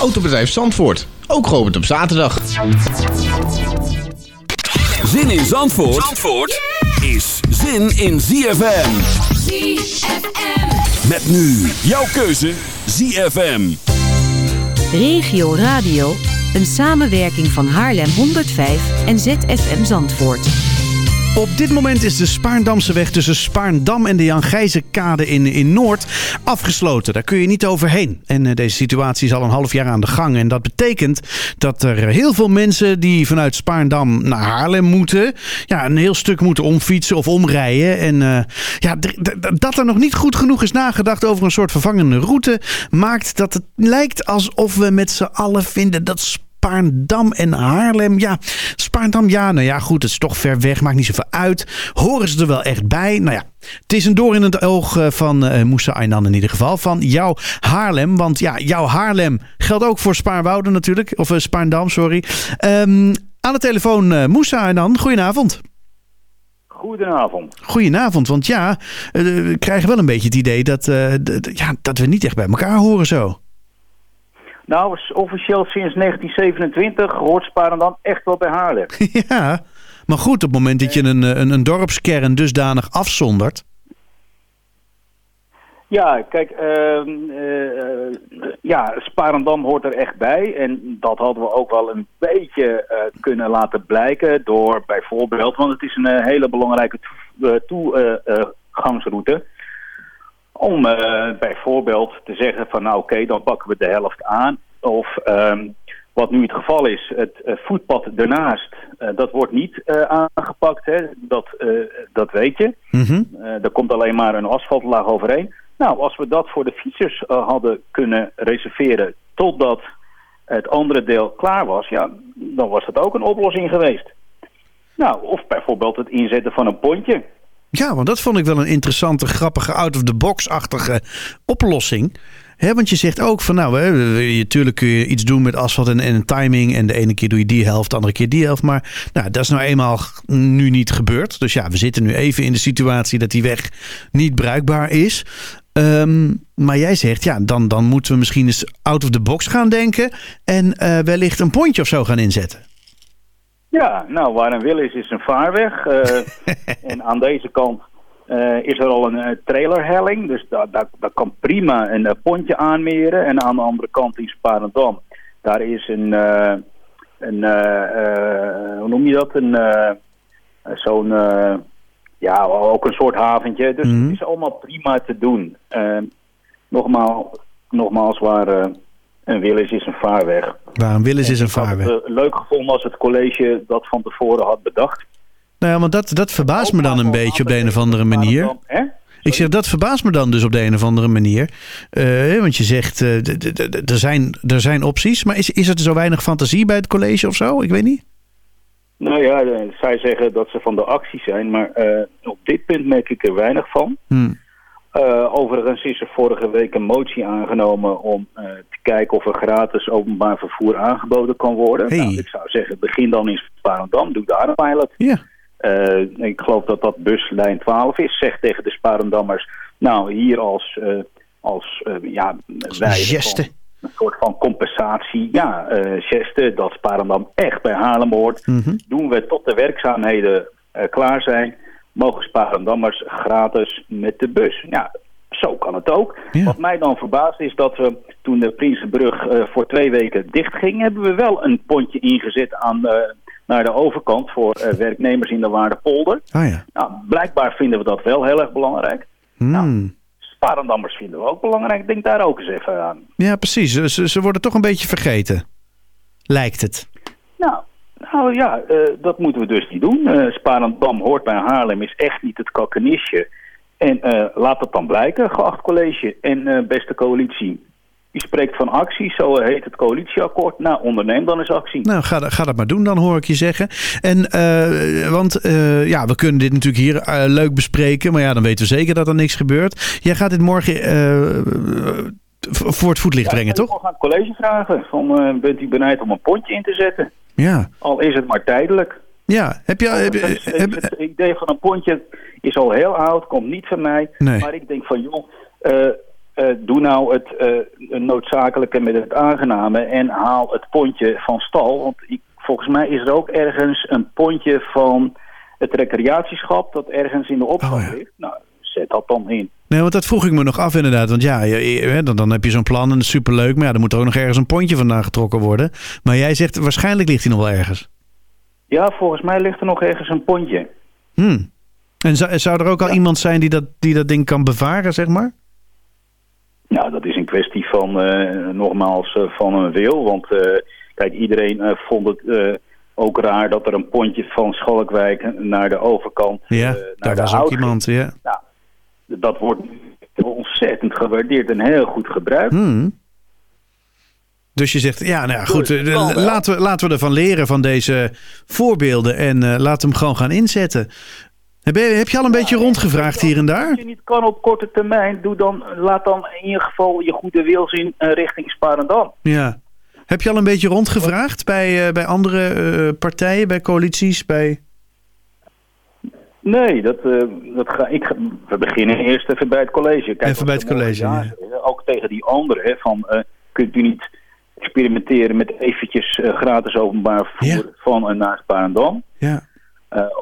Autobedrijf Zandvoort, ook geopend op zaterdag. Zin in Zandvoort, Zandvoort is zin in ZFM. ZFM. Met nu jouw keuze ZFM. Regio Radio, een samenwerking van Haarlem 105 en ZFM Zandvoort. Op dit moment is de Spaarndamse weg tussen Spaarndam en de Jan Gijzenkade in, in Noord afgesloten. Daar kun je niet overheen. En uh, deze situatie is al een half jaar aan de gang. En dat betekent dat er heel veel mensen die vanuit Spaarndam naar Haarlem moeten... Ja, een heel stuk moeten omfietsen of omrijden. En uh, ja, dat er nog niet goed genoeg is nagedacht over een soort vervangende route... maakt dat het lijkt alsof we met z'n allen vinden dat en Haarlem. Ja, Spaarndam, ja, nou ja, goed, het is toch ver weg, maakt niet zoveel uit. Horen ze er wel echt bij? Nou ja, het is een door in het oog van uh, Moussa Aynan in ieder geval. Van jouw Haarlem, want ja, jouw Haarlem geldt ook voor Spaarwouden natuurlijk. Of uh, Spaarndam, sorry. Um, aan de telefoon uh, Moussa Aynan, goedenavond. Goedenavond. Goedenavond, want ja, we krijgen wel een beetje het idee dat, ja, dat we niet echt bij elkaar horen zo. Nou, officieel sinds 1927 hoort Sparendam echt wel bij Haarlem. ja, maar goed, op het moment dat je een, een, een dorpskern dusdanig afzondert... Ja, kijk, uh, uh, ja, Sparendam hoort er echt bij. En dat hadden we ook wel een beetje uh, kunnen laten blijken door bijvoorbeeld... want het is een hele belangrijke toegangsroute... om bijvoorbeeld te zeggen van nou oké, okay, dan pakken we de helft aan. Of um, wat nu het geval is, het uh, voetpad ernaast, uh, dat wordt niet uh, aangepakt. Hè? Dat, dat weet je. Mm -hmm. er komt alleen maar een asfaltlaag overheen. Nou, als we dat voor de fietsers hadden kunnen reserveren totdat het andere deel klaar was, ja, dan was dat ook een oplossing geweest. Nou, of bijvoorbeeld het inzetten van een pontje. Ja, want dat vond ik wel een interessante, grappige, out-of-the-box-achtige oplossing. Want je zegt ook van nou, natuurlijk kun je iets doen met asfalt en, en timing. En de ene keer doe je die helft, de andere keer die helft. Maar nou, dat is nou eenmaal nu niet gebeurd. Dus ja, we zitten nu even in de situatie dat die weg niet bruikbaar is. Um, maar jij zegt, ja, dan, dan moeten we misschien eens out of the box gaan denken. En uh, wellicht een pontje of zo gaan inzetten. Ja, nou, waar een wil is, is een vaarweg. Uh, en aan deze kant uh, is er al een uh, trailerhelling. Dus daar, daar, daar kan prima een uh, pontje aanmeren. En aan de andere kant in Sparendam, daar is een, een hoe noem je dat? Een, zo'n, ja, ook een soort haventje. Dus mm -hmm. het is allemaal prima te doen. nogmaals, nogmaals, waar een wil is, een vaarweg. Waar een wil is, is een vaarweg. Ik had het leuk gevonden als het college dat van tevoren had bedacht. Nou ja, want dat, dat verbaast me dan een beetje op de een of andere manier. Ik zeg, dat verbaast me dan dus op de een of andere manier. Uh, want je zegt, uh, er zijn, er zijn opties. Maar is, is er zo weinig fantasie bij het college of zo? Ik weet niet. Nou ja, zij zeggen dat ze van de actie zijn. Maar uh, op dit punt merk ik er weinig van. Hmm. Overigens is er vorige week een motie aangenomen om te kijken of er gratis openbaar vervoer aangeboden kan worden. Hey. Nou, ik zou zeggen, begin dan in Sparendam, doe daar een pilot. Ja. Uh, ik geloof dat dat buslijn 12 is. Zeg tegen de Sparendammers, nou hier als, als ja, wij geste. een soort van compensatie. Ja, geste dat Sparendam echt bij Haarlem hoort. Mhm. Mm -hmm. Doen we tot de werkzaamheden klaar zijn, mogen Sparendammers gratis met de bus. Ja, zo kan het ook. Ja. Wat mij dan verbaast is dat we toen de Prinsenbrug eh, voor twee weken dicht ging, hebben we wel een pontje ingezet aan, eh, naar de overkant voor eh, werknemers in de Waardepolder. Ah ja. Nou, blijkbaar vinden we dat wel heel erg belangrijk. Hmm. Sparendammers vinden we ook belangrijk. Denk daar ook eens even aan. Ja, precies. Ze, ze worden toch een beetje vergeten. Lijkt het. Nou, nou ja, eh, dat moeten we dus niet doen. Eh Sparendam hoort bij Haarlem, is echt niet het kakkenisje. En eh, laat dat dan blijken, geacht college en beste coalitie. U spreekt van actie, zo heet het coalitieakkoord. Nou, onderneem dan eens actie. Nou, ga, dat- ga dat maar doen dan, hoor ik je zeggen. En, want ja, we kunnen dit natuurlijk hier leuk bespreken. Maar ja, dan weten we zeker dat er niks gebeurt. Jij gaat dit morgen voor het voetlicht brengen, ik toch? nog aan het college vragen. Van, bent u bereid om een pontje in te zetten? Ja. Al is het maar tijdelijk. Ja, heb je... Heb, het, heb- het idee van een pontje is al heel oud, komt niet van mij. Nee. Maar ik denk van, joh, eh, eh, doe nou het eh, noodzakelijke met het aangename en haal het pontje van stal. Want ik, volgens mij is er ook ergens een pontje van het recreatieschap dat ergens in de opgang Oh, ja. ligt. Nou, zet dat dan in. Nee, want dat vroeg ik me nog af inderdaad. Want ja, je- dan, dan heb je zo'n plan en dat is superleuk. Maar ja, dan moet er ook nog ergens een pontje vandaan getrokken worden. Maar jij zegt, waarschijnlijk ligt hij nog wel ergens. Ja, volgens mij ligt er nog ergens een pontje. Hmm. En zou, zou er ook al iemand zijn die dat, die dat ding kan bevaren, zeg maar? Nou, dat is een kwestie van, eh, nogmaals, eh, van een wil. Want eh, kijk, iedereen vond het ook raar dat er een pontje van Schalkwijk naar de overkant Ja, naar daar de was ook iemand, ja. Nou, dat wordt ontzettend gewaardeerd en heel goed gebruikt. Hmm. Dus je zegt, ja, nou ja, goed, Dus, eh, laten, we, laten we ervan leren van deze voorbeelden en eh laten hem gewoon gaan inzetten. Heb je, heb je al een beetje rondgevraagd hier en daar? Als je niet kan op korte termijn, doe dan, laat dan in ieder geval je goede wil zien eh, richting Sparendam. Ja. Heb je al een beetje rondgevraagd bij, bij andere partijen, bij coalities, bij... Nee, dat, eh, dat ga ik. We beginnen eerst even bij het college. Kijk, Even bij het college, ja Ook tegen die anderen, van eh, kunt u niet experimenteren met eventjes eh, gratis openbaar vervoer Ja. van en naar Sparendam? Ja.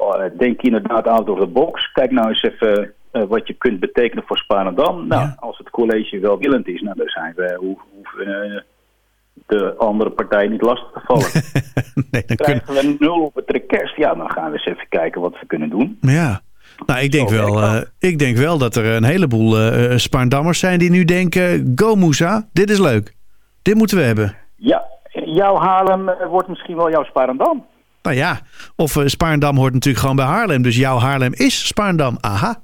Oh, denk inderdaad out of the box. Kijk nou eens even wat je kunt betekenen voor Sparendam. Nou, Ja. als het college welwillend is, nou, dan zijn we, hoe- de andere partij niet lastig te vallen. nee, dan kunnen... Krijgen we nul op het request, ja, dan gaan we eens even kijken wat we kunnen doen. Ja. Nou, ik denk, wel, eh, ik denk wel dat er een heleboel eh eh, Spaarndammers zijn die nu denken... Go Moesa, dit is leuk. Dit moeten we hebben. Ja, jouw Haarlem eh, wordt misschien wel jouw Sparendam. Nou ja, of eh, Spaarndam hoort natuurlijk gewoon bij Haarlem. Dus jouw Haarlem is Spaarndam. Aha.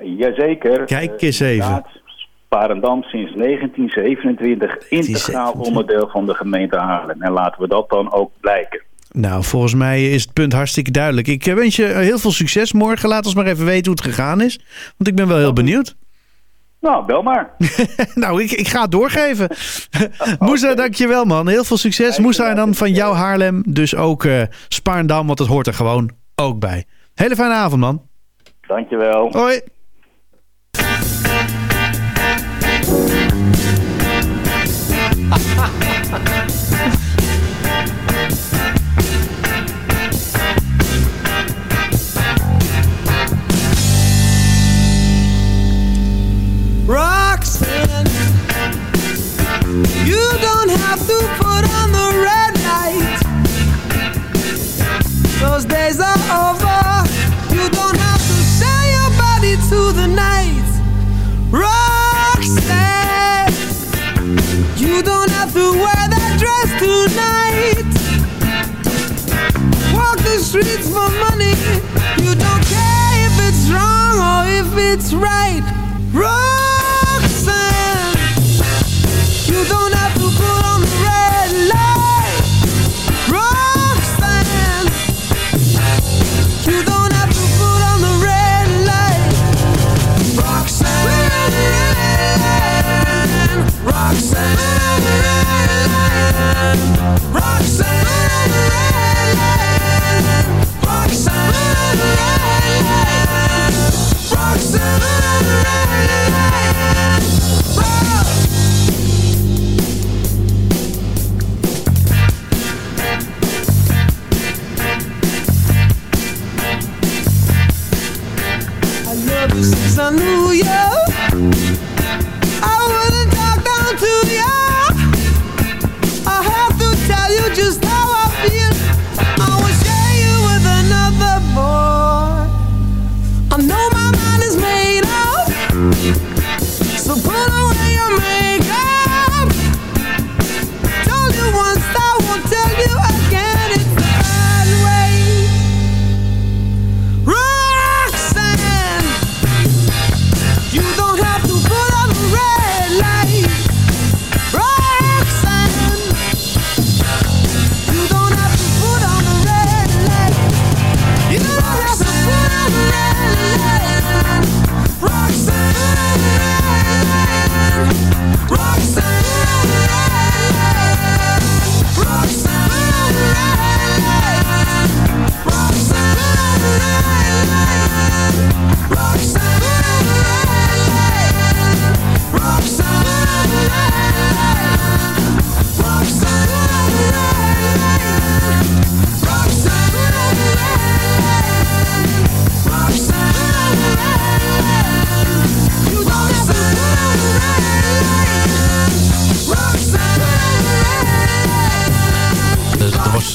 Jazeker. Kijk Eh, eens even. inderdaad, Sparendam sinds 1927 integraal 1927. onderdeel van de gemeente Haarlem. En laten we dat dan ook blijken. Nou, volgens mij is het punt hartstikke duidelijk. Ik eh, wens je heel veel succes morgen. Laat ons maar even weten hoe het gegaan is. Want ik ben wel heel benieuwd. Nou, bel maar. nou, ik, ik ga het doorgeven. Moesa, dankjewel man. Heel veel succes. Moesa en dan van jouw Haarlem. Dus ook eh Spaarndam, want het hoort er gewoon ook bij. Hele fijne avond man. Dankjewel. Hoi. Roxanne, you don't have to put on the red light. Those days are over. You don't streets for money. You don't care if it's wrong or if it's right. Roxanne, you don't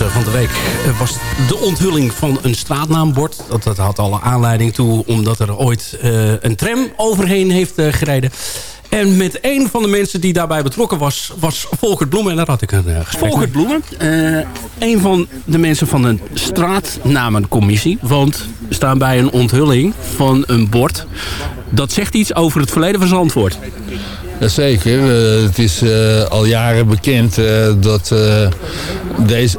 van de week eh, was de onthulling van een straatnaambord. Dat, had alle aanleiding toe omdat er ooit eh, een tram overheen heeft eh, gereden. En met een van de mensen die daarbij betrokken was, was Volkert Bloemen. En daar had ik een uh, gesprek Volkert Bloemen, een van de mensen van de straatnamencommissie. Want staan bij een onthulling van een bord. Dat zegt iets over het verleden van Zandvoort. Jazeker. Uh, het is uh, al jaren bekend uh, dat deze,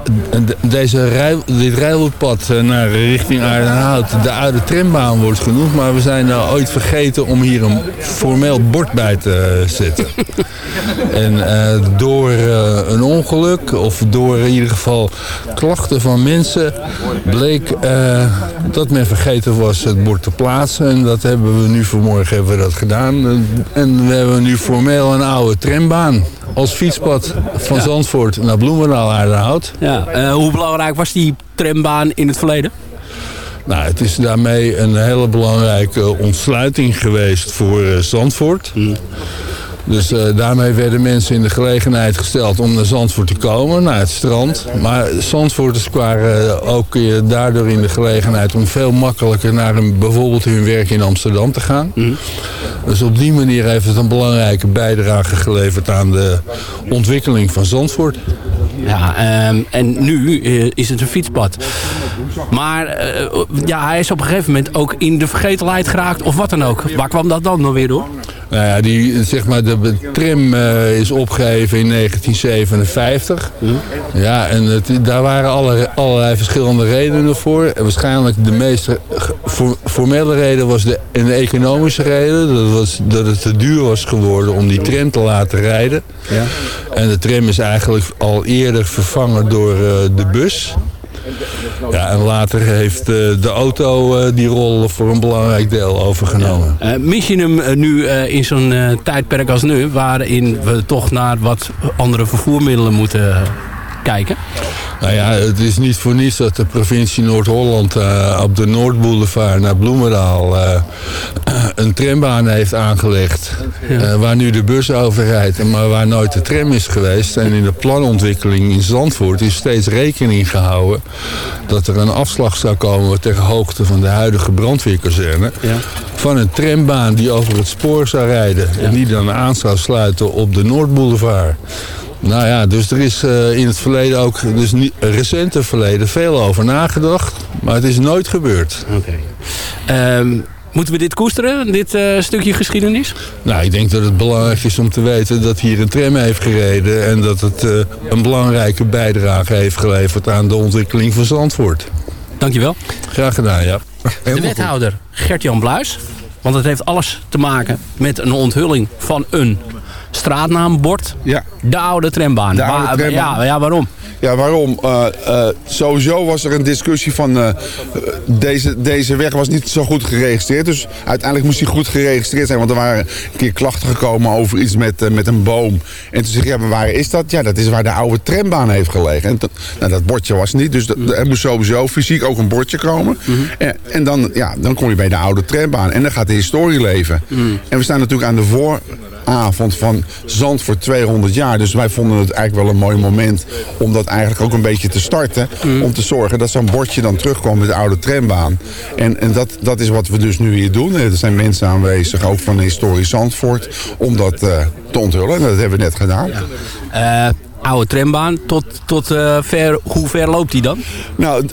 deze rij, dit rijlpad naar richting Aardenhout de oude trambaan wordt genoemd. Maar we zijn nou ooit vergeten om hier een formeel bord bij te zetten. en door een ongeluk of door in ieder geval klachten van mensen bleek dat men vergeten was het bord te plaatsen. En dat hebben we nu vanmorgen hebben we dat gedaan. En we hebben nu formeel een oude trambaan als fietspad van ja. Zandvoort naar Bloemendaal Aardenhout. Ja, uh, hoe belangrijk was die trambaan in het verleden? Nou, het is daarmee een hele belangrijke ontsluiting geweest voor uh, Zandvoort. Mm. Dus uh, daarmee werden mensen in de gelegenheid gesteld om naar Zandvoort te komen, naar het strand. Maar Zandvoorters waren ook uh, daardoor in de gelegenheid om veel makkelijker naar een, bijvoorbeeld hun werk in Amsterdam te gaan. Mm. Dus op die manier heeft het een belangrijke bijdrage geleverd aan de ontwikkeling van Zandvoort. Ja, um, en nu uh, is het een fietspad. Maar uh, ja, hij is op een gegeven moment ook in de vergetelheid geraakt of wat dan ook. Waar kwam dat dan nog weer door? Nou ja, die, zeg maar, de tram uh, is opgegeven in 1957. Hm. Ja, en het, daar waren alle, allerlei verschillende redenen voor. En waarschijnlijk de meest formele reden was de, een economische reden. Dat, was, dat het te duur was geworden om die tram te laten rijden. Ja. En de tram is eigenlijk al eerder vervangen door uh, de bus. Ja, en later heeft uh, de auto uh, die rol voor een belangrijk deel overgenomen. Ja. Uh, mis je hem nu in zo'n tijdperk als nu... waarin we toch naar wat andere vervoermiddelen moeten kijken? Nou ja, het is niet voor niets dat de provincie Noord-Holland uh, op de Noordboulevard naar Bloemendaal uh, een trambaan heeft aangelegd. Uh, waar nu de bus over rijdt, maar waar nooit de tram is geweest. En in de planontwikkeling in Zandvoort is steeds rekening gehouden dat er een afslag zou komen ter hoogte van de huidige brandweerkazerne. Ja. Van een trambaan die over het spoor zou rijden en die dan aan zou sluiten op de Noordboulevard. Nou ja, dus er is uh, in het verleden ook, dus niet, recente verleden, veel over nagedacht. Maar het is nooit gebeurd. Oké. Okay. Um, moeten we dit koesteren, dit uh, stukje geschiedenis? Nou, ik denk dat het belangrijk is om te weten dat hier een tram heeft gereden... en dat het uh, een belangrijke bijdrage heeft geleverd aan de ontwikkeling van Zandvoort. Dankjewel. Graag gedaan, ja. De wethouder Gert-Jan Bluis. Want het heeft alles te maken met een onthulling van een straatnaambord. Ja. De oude trambaan. De oude trambaan. Ja, ja, waarom? Ja, waarom? Uh, uh, sowieso was er een discussie van uh, deze, deze weg was niet zo goed geregistreerd. Dus uiteindelijk moest hij goed geregistreerd zijn. Want er waren een keer klachten gekomen over iets met, met een boom. En toen zeg je, ja, maar waar is dat? Ja, dat is waar de oude trambaan heeft gelegen. En dat, nou, dat bordje was niet. Dus mm. er moest sowieso fysiek ook een bordje komen. Mm -hmm. en, en, dan, ja, dan kom je bij de oude trambaan. En dan gaat de historie leven. Mm. En we staan natuurlijk aan de vooravond van Zandvoort 200 jaar. Dus wij vonden het eigenlijk wel een mooi moment om dat eigenlijk ook een beetje te starten. Mm. Om te zorgen dat zo'n bordje dan terugkwam met de oude trambaan. En, en dat, dat is wat we dus nu hier doen. Er zijn mensen aanwezig, ook van de historie Zandvoort, om dat uh, te onthullen. En dat hebben we net gedaan. Ja. Uh, oude trambaan, tot, tot uh, ver, hoe ver loopt die dan? Nou,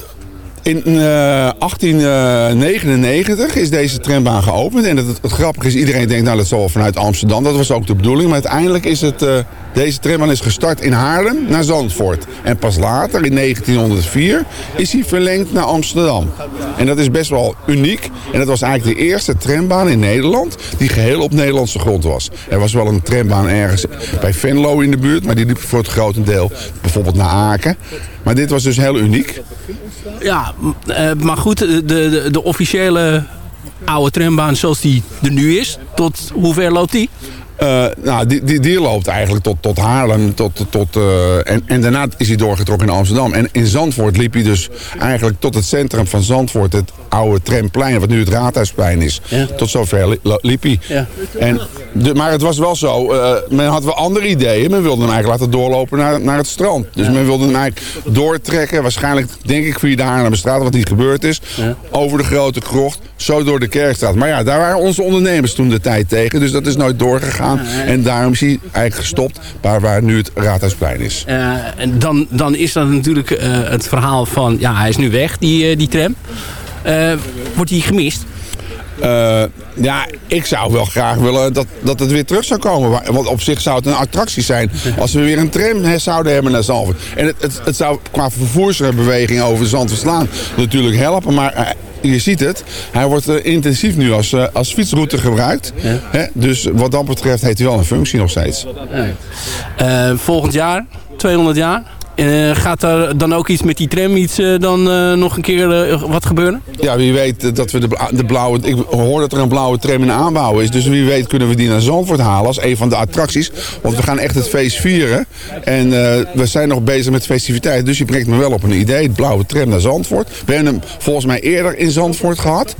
in uh, 1899 is deze trambaan geopend. En het, het, grappige is, iedereen denkt, nou dat zal vanuit Amsterdam. Dat was ook de bedoeling. Maar uiteindelijk is het, uh, deze trambaan is gestart in Haarlem naar Zandvoort. En pas later, in 1904, is hij verlengd naar Amsterdam. En dat is best wel uniek. En dat was eigenlijk de eerste trambaan in Nederland die geheel op Nederlandse grond was. Er was wel een trambaan ergens bij Venlo in de buurt. Maar die liep voor het grotendeel bijvoorbeeld naar Aken. Maar dit was dus heel uniek. Ja, uh, maar goed, de, de, de, officiële oude trambaan zoals die er nu is, tot hoe ver loopt die? Eh, nou, die, die, die loopt eigenlijk tot, tot Haarlem. Tot, tot, eh, en, en daarna is hij doorgetrokken in Amsterdam. En in Zandvoort liep hij dus eigenlijk tot het centrum van Zandvoort. Het oude tramplein, wat nu het Raadhuisplein is. Tot zover li- liep hij. Ja. En de, maar het was wel zo, eh, men had wel andere ideeën. Men wilde hem eigenlijk laten doorlopen naar, naar het strand. Dus men wilde hem eigenlijk doortrekken. Waarschijnlijk, denk ik, via de Haarlemmerstraat, wat niet gebeurd is. Over de Grote Krocht, zo door de Kerkstraat. Maar ja, daar waren onze ondernemers toen de tijd tegen. Dus dat is nooit doorgegaan. En daarom is hij eigenlijk gestopt waar, waar nu het Raadhuisplein is. Eh, en dan, dan is dat natuurlijk eh, het verhaal van... ja, hij is nu weg, die, eh, die tram. Wordt hij gemist? Ja, ik zou wel graag willen dat, dat het weer terug zou komen. Wa- Want op zich zou het een attractie zijn als we weer een tram zouden hebben naar Zandvoort. En het, het, het zou qua vervoersbeweging over Zandvoortslaan natuurlijk helpen. Maar je ziet het, hij wordt eh, intensief nu als, eh, als fietsroute gebruikt. Hè? Dus wat dat betreft heeft hij wel een functie nog steeds. Eh, volgend jaar, 200 jaar... eh, gaat er dan ook iets met die tram iets eh, dan eh, nog een keer wat gebeuren? Ja, wie weet dat we de, bla- de blauwe... Ik hoor dat er een blauwe tram in de aanbouw is. Dus wie weet kunnen we die naar Zandvoort halen als een van de attracties. Want we gaan echt het feest vieren. En we zijn nog bezig met festiviteiten. Dus je brengt me wel op een idee. Het blauwe tram naar Zandvoort. We hebben hem volgens mij eerder in Zandvoort gehad.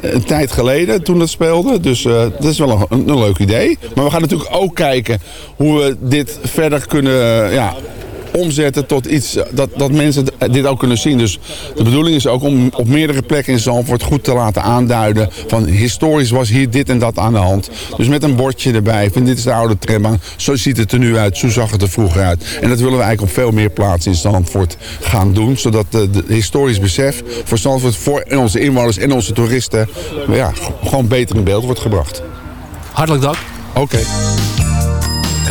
Een tijd geleden toen dat speelde. Dus dat is wel een, een, een leuk idee. Maar we gaan natuurlijk ook kijken hoe we dit verder kunnen... ja, omzetten tot iets eh, dat, dat mensen dit ook kunnen zien. Dus de bedoeling is ook om op meerdere plekken in Zandvoort goed te laten aanduiden van historisch was hier dit en dat aan de hand. Dus met een bordje erbij van dit is de oude trambaan. Zo ziet het er nu uit, zo zag het er vroeger uit. En dat willen we eigenlijk op veel meer plaatsen in Zandvoort gaan doen. Zodat de, de historisch besef voor Zandvoort, voor onze inwoners en onze toeristen ja, gewoon beter in beeld wordt gebracht. Hartelijk dank. Oké.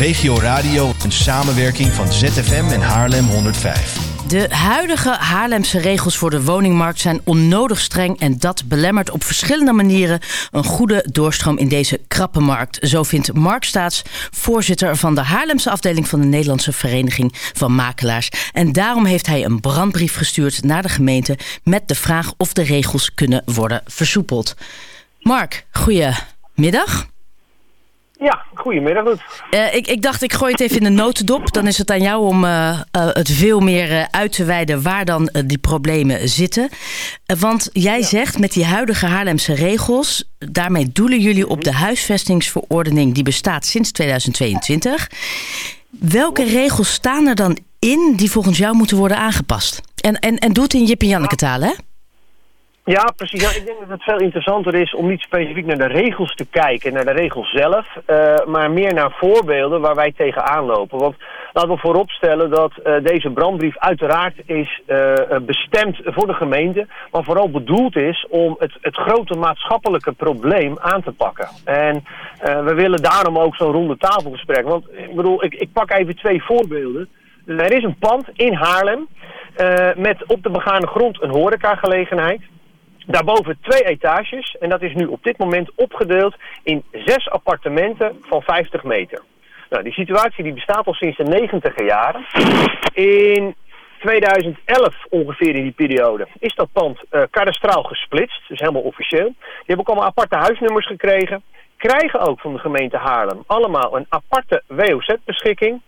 Regio Radio, een samenwerking van ZFM en Haarlem 105. De huidige Haarlemse regels voor de woningmarkt zijn onnodig streng en dat belemmert op verschillende manieren een goede doorstroom in deze krappe markt. Zo vindt Mark Staats, voorzitter van de Haarlemse afdeling van de Nederlandse Vereniging van Makelaars. En daarom heeft hij een brandbrief gestuurd naar de gemeente met de vraag of de regels kunnen worden versoepeld. Mark, goedemiddag. Ja, goedemiddag. Eh, ik, ik dacht, ik gooi het even in de notendop. Dan is het aan jou om eh, eh, het veel meer uit te wijden waar dan die problemen zitten. Want jij zegt met die huidige Haarlemse regels, daarmee doelen jullie op de huisvestingsverordening die bestaat sinds 2022. Welke regels staan er dan in die volgens jou moeten worden aangepast? En, en, en doe het in Jip en Janneke taal, hè? Ja, precies. Nou, ik denk dat het veel interessanter is om niet specifiek naar de regels te kijken, naar de regels zelf, eh, maar meer naar voorbeelden waar wij tegenaan lopen. Want laten we vooropstellen dat eh, deze brandbrief uiteraard is eh, bestemd voor de gemeente, maar vooral bedoeld is om het, het grote maatschappelijke probleem aan te pakken. En we willen daarom ook zo'n ronde tafelgesprek. Want ik bedoel, ik, ik pak even twee voorbeelden. Er is een pand in Haarlem met op de begane grond een horecagelegenheid. Daarboven twee etages en dat is nu op dit moment opgedeeld in zes appartementen van 50 meter. Nou, die situatie die bestaat al sinds de negentiger jaren. In 2011 ongeveer in die periode is dat pand eh kadastraal gesplitst, dus helemaal officieel. Die hebben ook allemaal aparte huisnummers gekregen. Krijgen ook van de gemeente Haarlem allemaal een aparte WOZ-beschikking.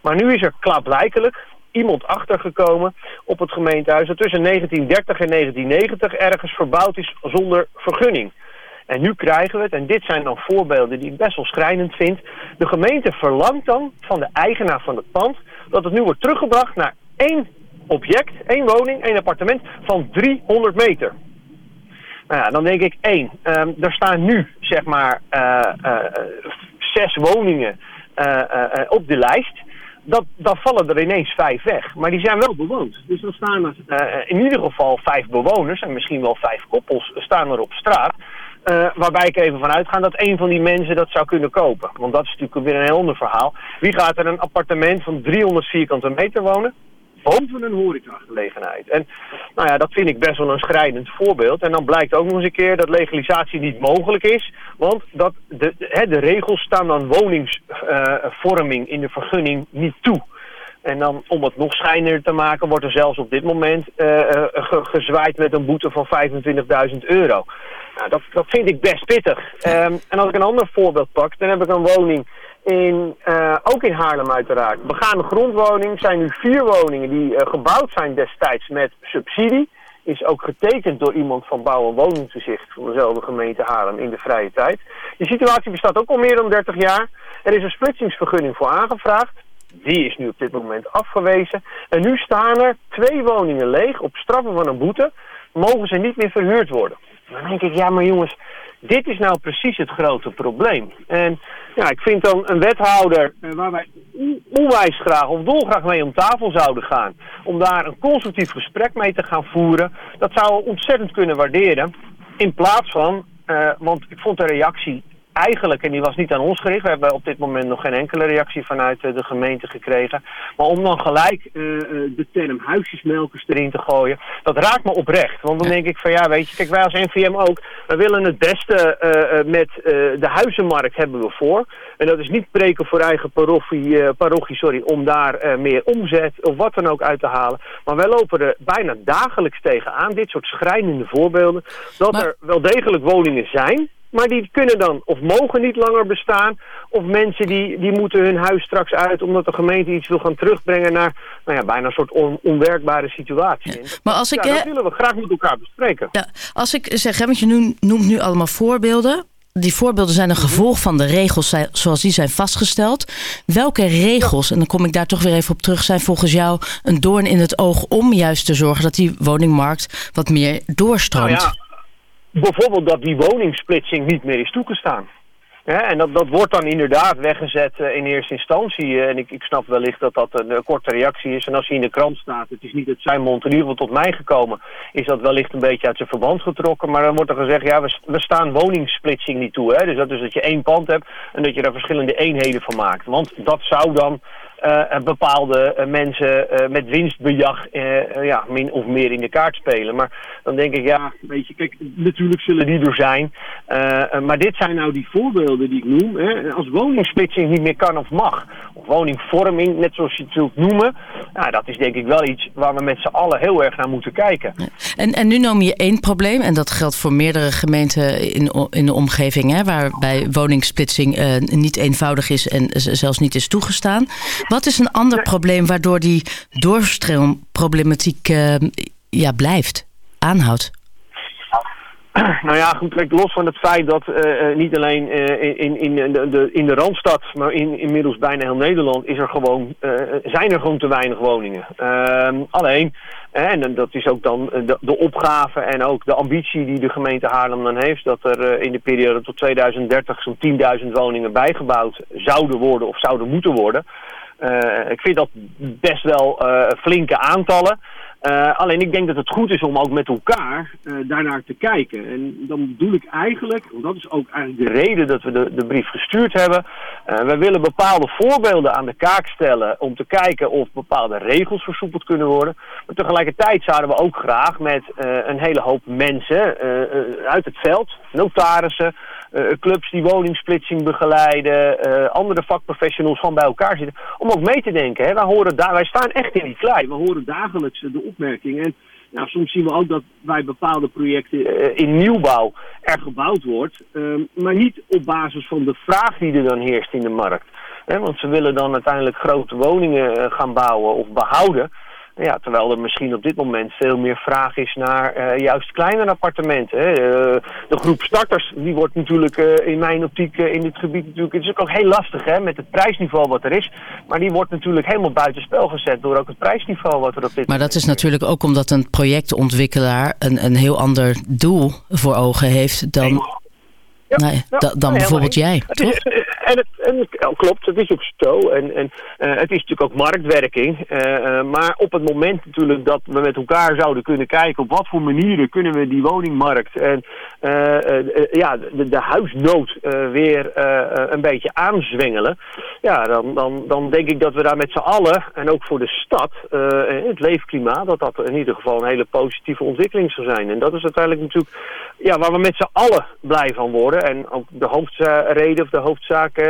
Maar nu is er klaarblijkelijk iemand achtergekomen op het gemeentehuis... dat tussen 1930 en 1990 ergens verbouwd is zonder vergunning. En nu krijgen we het, en dit zijn dan voorbeelden die ik best wel schrijnend vind... de gemeente verlangt dan van de eigenaar van het pand... dat het nu wordt teruggebracht naar één object, één woning, één appartement van 300 meter. Nou ja, dan denk ik één. ehm, er staan nu zeg maar eh, eh, zes woningen eh, op de lijst. Dat, dan vallen er ineens vijf weg. Maar die zijn wel bewoond. Dus dan staan er eh, in ieder geval vijf bewoners en misschien wel vijf koppels staan er op straat. Eh, waarbij ik even vanuit ga dat een van die mensen dat zou kunnen kopen. Want dat is natuurlijk weer een heel ander verhaal. Wie gaat er een appartement van 300 vierkante meter wonen? Boven een horecagelegenheid. En nou ja, dat vind ik best wel een schrijnend voorbeeld. En dan blijkt ook nog eens een keer dat legalisatie niet mogelijk is. Want dat de, de, de regels staan dan woningsvorming in de vergunning niet toe. En dan, om het nog schijner te maken, wordt er zelfs op dit moment eh, eh, ge- gezwaaid met een boete van 25.000 euro. Nou, dat, dat vind ik best pittig. Ehm, en als ik een ander voorbeeld pak, dan heb ik een woning in, eh, ook in Haarlem uiteraard. Begaande grondwoning zijn nu vier woningen die eh, gebouwd zijn destijds met subsidie. Is ook getekend door iemand van Bouw- en Woningtoezicht van dezelfde gemeente Haarlem in de vrije tijd. Die situatie bestaat ook al meer dan 30 jaar. Er is een splitsingsvergunning voor aangevraagd. Die is nu op dit moment afgewezen. En nu staan er twee woningen leeg op straffen van een boete. Mogen ze niet meer verhuurd worden. Dan denk ik, ja maar jongens, dit is nou precies het grote probleem. En ja, ik vind dan een wethouder eh, waar wij on- onwijs graag of dolgraag mee om tafel zouden gaan. Om daar een constructief gesprek mee te gaan voeren. Dat we ontzettend kunnen waarderen. In plaats van, eh, want ik vond de reactie eigenlijk, en die was niet aan ons gericht. We hebben op dit moment nog geen enkele reactie vanuit eh, de gemeente gekregen. Maar om dan gelijk eh, eh, de term huisjesmelkers erin te gooien, dat raakt me oprecht. Want dan denk ik van ja, weet je, kijk wij als NVM ook, we willen het beste met de huizenmarkt hebben we voor. En dat is niet preken voor eigen parochie, eh, parochie sorry, om daar eh, meer omzet of wat dan ook uit te halen. Maar wij lopen er bijna dagelijks tegenaan, dit soort schrijnende voorbeelden, dat er wel degelijk woningen zijn maar die kunnen dan of mogen niet langer bestaan. Of mensen die, die moeten hun huis straks uit omdat de gemeente iets wil gaan terugbrengen naar nou ja, bijna een soort on- onwerkbare situatie. Maar als ik, ja, dat willen we graag met elkaar bespreken. Ja, als ik zeg, hè, want je noemt nu allemaal voorbeelden. Die voorbeelden zijn een gevolg van de regels zoals die zijn vastgesteld. Welke regels, en dan kom ik daar toch weer even op terug, zijn volgens jou een doorn in het oog om juist te zorgen dat die woningmarkt wat meer doorstroomt? Nou ja, bijvoorbeeld dat die woningsplitsing niet meer is toegestaan. Hè, en dat, dat wordt dan inderdaad weggezet eh, in eerste instantie. eh, en ik, ik snap wellicht dat dat een, korte reactie is. En als hij in de krant staat, het is niet uit zijn mond, in ieder geval tot mij gekomen, is dat wellicht een beetje uit zijn verband getrokken. Maar dan wordt er gezegd, ja, we, we staan woningsplitsing niet toe. Hè? Dus dat is dat je één pand hebt en dat je daar verschillende eenheden van maakt. Want dat zou dan bepaalde eh, mensen eh, met winstbejag eh, eh, ja, min of meer in de kaart spelen. Maar dan denk ik, ja, weet kijk, natuurlijk zullen die er zijn. Eh, eh, maar dit zijn nou die voorbeelden die ik noem. Hè. Als woningsplitsing niet meer kan of mag, of woningvorming, net zoals je het zult noemen. Ja, dat is denk ik wel iets waar we met z'n allen heel erg naar moeten kijken. En, en nu noem je één probleem, en dat geldt voor meerdere gemeenten in, in de omgeving, hè, waarbij woningsplitsing eh, niet eenvoudig is en zelfs niet is toegestaan. Wat is een ander probleem waardoor die doorstroomproblematiek eh, ja, blijft, aanhoudt? Nou ja, goed, kijk, los van het feit dat eh, eh, niet alleen eh, in, in, de, in de Randstad, maar in, inmiddels bijna heel Nederland is er gewoon, zijn er gewoon te weinig woningen. Ehm, alleen, en dat is ook dan de, de opgave en ook de ambitie die de gemeente Haarlem dan heeft, dat er in de periode tot 2030 zo'n 10.000 woningen bijgebouwd zouden worden of zouden moeten worden. Eh, ik vind dat best wel eh, flinke aantallen. Eh, alleen ik denk dat het goed is om ook met elkaar daarnaar te kijken. En dan bedoel ik eigenlijk, want dat is ook eigenlijk de reden dat we de, de brief gestuurd hebben. we willen bepaalde voorbeelden aan de kaak stellen om te kijken of bepaalde regels versoepeld kunnen worden. Maar tegelijkertijd zouden we ook graag met een hele hoop mensen uit het veld, notarissen, clubs die woningsplitsing begeleiden, eh, andere vakprofessionals van bij elkaar zitten. Om ook mee te denken. Hè. Wij, horen daar, wij staan echt in die klei. We horen dagelijks eh, de opmerkingen. En nou, soms zien we ook dat bij bepaalde projecten eh, in nieuwbouw er gebouwd wordt. ehm, maar niet op basis van de vraag die er dan heerst in de markt. Want ze willen dan uiteindelijk grote woningen eh, gaan bouwen of behouden. Ja, terwijl er misschien op dit moment veel meer vraag is naar eh, juist kleinere appartementen. Hè. Eh, de groep starters, die wordt natuurlijk eh, in mijn optiek in dit gebied natuurlijk... Het is ook heel lastig hè, met het prijsniveau wat er is. Maar die wordt natuurlijk helemaal buitenspel gezet door ook het prijsniveau wat er op dit Maar dat is natuurlijk ook omdat een projectontwikkelaar een, een heel ander doel voor ogen heeft dan, nou ja, da- dan Nee, bijvoorbeeld jij. Het toch? is- en het, en ja, klopt, het is ook zo. En, en eh, het is natuurlijk ook marktwerking. Eh, eh, maar op het moment natuurlijk dat we met elkaar zouden kunnen kijken... op wat voor manieren kunnen we die woningmarkt en ja, de, de huisnood weer een beetje aanzwengelen... ja, dan, dan, dan denk ik dat we daar met z'n allen, en ook voor de stad, het leefklimaat... dat dat in ieder geval een hele positieve ontwikkeling zou zijn. En dat is uiteindelijk natuurlijk ja, waar we met z'n allen blij van worden. En ook de hoofdreden of de hoofdzaak vaak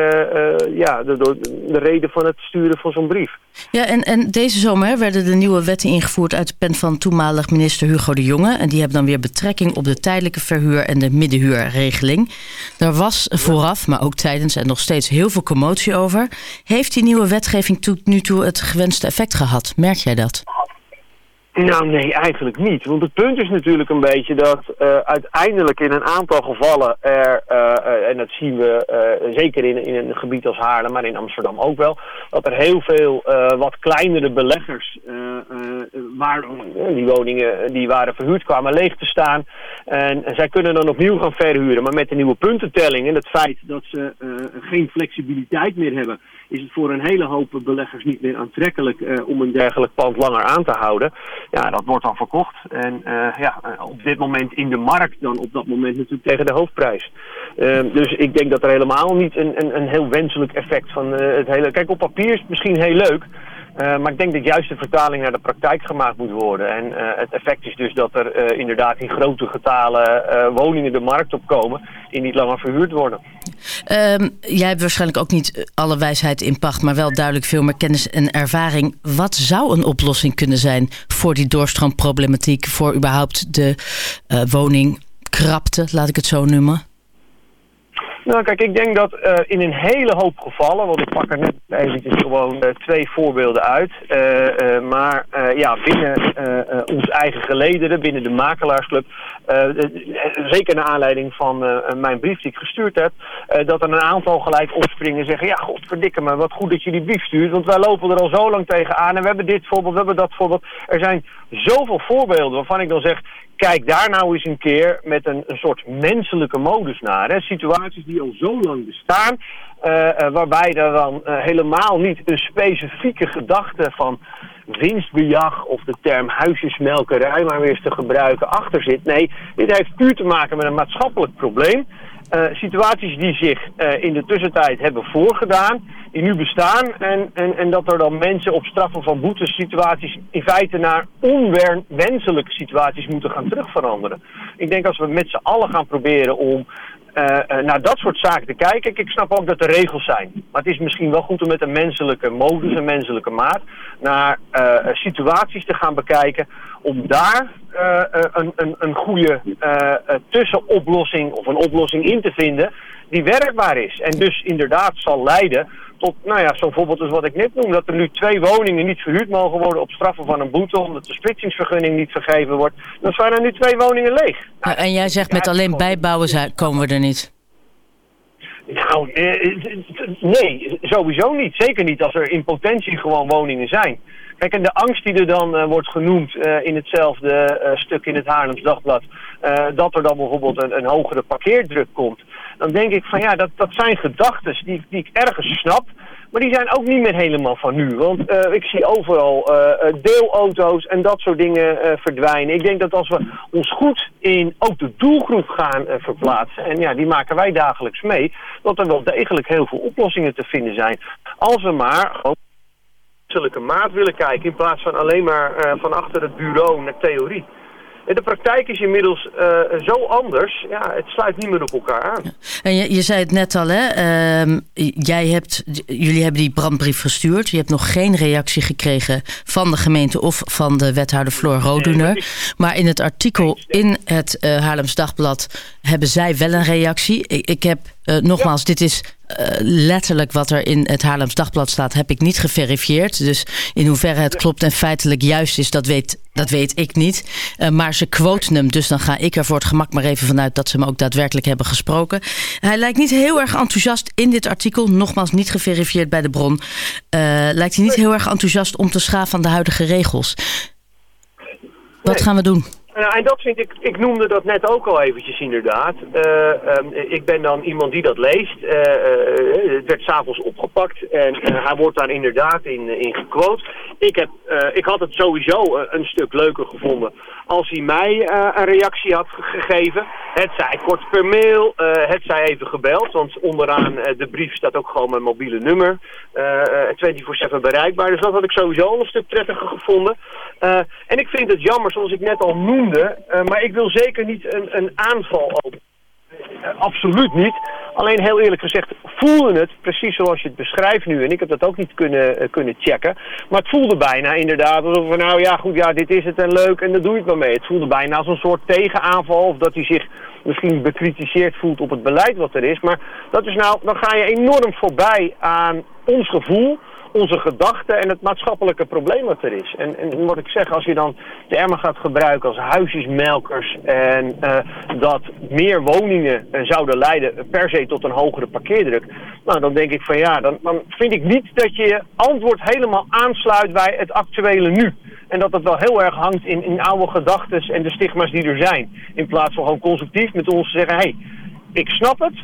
ja, de, de, de reden van het sturen van zo'n brief. Ja, en, en deze zomer werden de nieuwe wetten ingevoerd uit de pen van toenmalig minister Hugo de Jonge. En die hebben dan weer betrekking op de tijdelijke verhuur en de middenhuurregeling. Daar was vooraf, maar ook tijdens en nog steeds heel veel commotie over. Heeft die nieuwe wetgeving tot nu toe het gewenste effect gehad? Merk jij dat? Nou nee, eigenlijk niet. Want het punt is natuurlijk een beetje dat uh, uiteindelijk in een aantal gevallen er, uh, uh, en dat zien we zeker in, in een gebied als Haarlem, maar in Amsterdam ook wel, dat er heel veel wat kleinere beleggers waar die woningen die waren verhuurd kwamen leeg te staan. En, en, zij kunnen dan opnieuw gaan verhuren. Maar met de nieuwe puntentelling en het feit dat ze geen flexibiliteit meer hebben, is het voor een hele hoop beleggers niet meer aantrekkelijk om een dergelijk pand langer aan te houden. Ja, dat wordt dan verkocht. En uh, ja, op dit moment in de markt dan op dat moment natuurlijk tegen de hoofdprijs. Uh, dus ik denk dat er helemaal niet een, een, een heel wenselijk effect van het hele... Kijk, op papier is het misschien heel leuk... Uh, maar ik denk dat juist de vertaling naar de praktijk gemaakt moet worden. En uh, het effect is dus dat er uh, inderdaad in grote getalen woningen de markt op komen die niet langer verhuurd worden. Um, jij hebt waarschijnlijk ook niet alle wijsheid in pacht, maar wel duidelijk veel meer kennis en ervaring. Wat zou een oplossing kunnen zijn voor die doorstroomproblematiek, voor überhaupt de woningkrapte, laat ik het zo noemen? Nou kijk, ik denk dat uh, in een hele hoop gevallen, want ik pak er net eventjes gewoon uh, twee voorbeelden uit. Uh, maar ja, binnen ons eigen gelederen, binnen de makelaarsclub, zeker naar aanleiding van mijn brief die ik gestuurd heb, dat er een aantal gelijk opspringen en zeggen, ja godverdikke me, wat goed dat je die brief stuurt, want wij lopen er al zo lang tegenaan en we hebben dit voorbeeld, we hebben dat voorbeeld. Er zijn zoveel voorbeelden waarvan ik dan zeg, kijk daar nou eens een keer met een, een soort menselijke modus naar. Hè? Situaties die al zo lang bestaan, uh, uh, waarbij er dan uh, helemaal niet een specifieke gedachte van winstbejag of de term huisjesmelkerij maar weer eens te gebruiken achter zit. Nee, dit heeft puur te maken met een maatschappelijk probleem. Uh, situaties die zich uh, in de tussentijd hebben voorgedaan, die nu bestaan. En, en, en dat er dan mensen op straffen van boetes situaties in feite naar onwenselijke situaties moeten gaan terugveranderen. Ik denk als we met z'n allen gaan proberen om uh, naar dat soort zaken te kijken. Kijk, ik snap ook dat er regels zijn. Maar het is misschien wel goed om met een menselijke modus, een menselijke maat, naar situaties te gaan bekijken. Om daar uh, een, een, een goede tussenoplossing of een oplossing in te vinden die werkbaar is. En dus inderdaad zal leiden tot, nou ja, zo'n voorbeeld als wat ik net noem. Dat er nu twee woningen niet verhuurd mogen worden op straffen van een boete. Omdat de splitsingsvergunning niet vergeven wordt. Dan zijn er nu twee woningen leeg. Nou, en jij zegt met alleen bijbouwen komen we er niet. Nou, nee, sowieso niet. Zeker niet als er in potentie gewoon woningen zijn. Kijk, en de angst die er dan uh, wordt genoemd uh, in hetzelfde uh, stuk in het Haarlems Dagblad... dat er dan bijvoorbeeld een, een hogere parkeerdruk komt... dan denk ik van ja, dat, dat zijn gedachten die, die ik ergens snap... Maar die zijn ook niet meer helemaal van nu. Want ik zie overal deelauto's en dat soort dingen verdwijnen. Ik denk dat als we ons goed in ook de doelgroep gaan verplaatsen... en ja, die maken wij dagelijks mee... dat er wel degelijk heel veel oplossingen te vinden zijn. Als we maar menselijke maat willen kijken... in plaats van alleen maar van achter het bureau naar theorie. De praktijk is inmiddels uh, zo anders. Ja, het sluit niet meer op elkaar aan. En je, je zei het net al, hè? Uh, jij hebt, jullie hebben die brandbrief gestuurd. Je hebt nog geen reactie gekregen van de gemeente of van de wethouder Floor Roduner. Nee, maar in het artikel in het uh, Haarlems Dagblad hebben zij wel een reactie. Ik, ik heb nogmaals, ja. dit is letterlijk wat er in het Haarlems Dagblad staat, heb ik niet geverifieerd. Dus in hoeverre het klopt en feitelijk juist is, dat weet, dat weet ik niet. Uh, maar ze quoten hem, dus dan ga ik er voor het gemak maar even vanuit dat ze hem ook daadwerkelijk hebben gesproken. Hij lijkt niet heel erg enthousiast in dit artikel, nogmaals niet geverifieerd bij de bron. lijkt hij niet heel erg enthousiast om te schaven aan de huidige regels. Wat gaan we doen? Nou, en dat vind ik, ik noemde dat net ook al eventjes inderdaad. Uh, um, ik ben dan iemand die dat leest. Uh, uh, het werd s'avonds opgepakt en hij wordt daar inderdaad in, in gequote. Ik, heb, ik had het sowieso een stuk leuker gevonden als hij mij een reactie had gegeven. Het zij kort per mail, het zij even gebeld, want onderaan de brief staat ook gewoon mijn mobiele nummer. 24-7 bereikbaar, dus dat had ik sowieso al een stuk prettiger gevonden. En ik vind het jammer, zoals ik net al noemde, uh, maar ik wil zeker niet een, een aanval op. eh, absoluut niet. Alleen heel eerlijk gezegd voelde het precies zoals je het beschrijft nu. En ik heb dat ook niet kunnen, eh, kunnen checken. Maar het voelde bijna inderdaad alsof van nou ja goed, ja dit is het en leuk en daar doe het maar mee. Het voelde bijna als een soort tegenaanval of dat hij zich misschien bekritiseerd voelt op het beleid wat er is. Maar dat is nou, dan ga je enorm voorbij aan ons gevoel onze gedachten en het maatschappelijke probleem wat er is. En, en wat ik zeg, als je dan termen gaat gebruiken als huisjesmelkers en uh, dat meer woningen uh, zouden leiden per se tot een hogere parkeerdruk, nou dan denk ik van ja, dan, dan vind ik niet dat je antwoord helemaal aansluit bij het actuele nu. En dat het wel heel erg hangt in, in oude gedachten en de stigma's die er zijn. In plaats van gewoon constructief met ons te zeggen, hé, hey, ik snap het,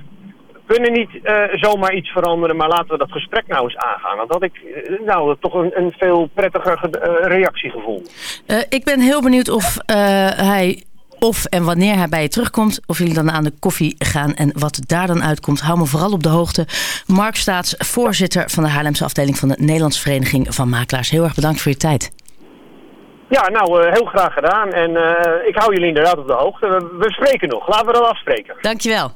kunnen niet uh, zomaar iets veranderen, maar laten we dat gesprek nou eens aangaan. Dat had ik uh, nou, toch een, een veel prettiger uh, reactie gevonden. ik ben heel benieuwd of hij of en wanneer hij bij je terugkomt. Of jullie dan aan de koffie gaan en wat daar dan uitkomt. Hou me vooral op de hoogte. Mark Staats, voorzitter van de Haarlemse afdeling van de Nederlandse Vereniging van Makelaars. Heel erg bedankt voor je tijd. Ja, nou, heel graag gedaan. En ik hou jullie inderdaad op de hoogte. We, we spreken nog. Laten we dat afspreken. Dankjewel.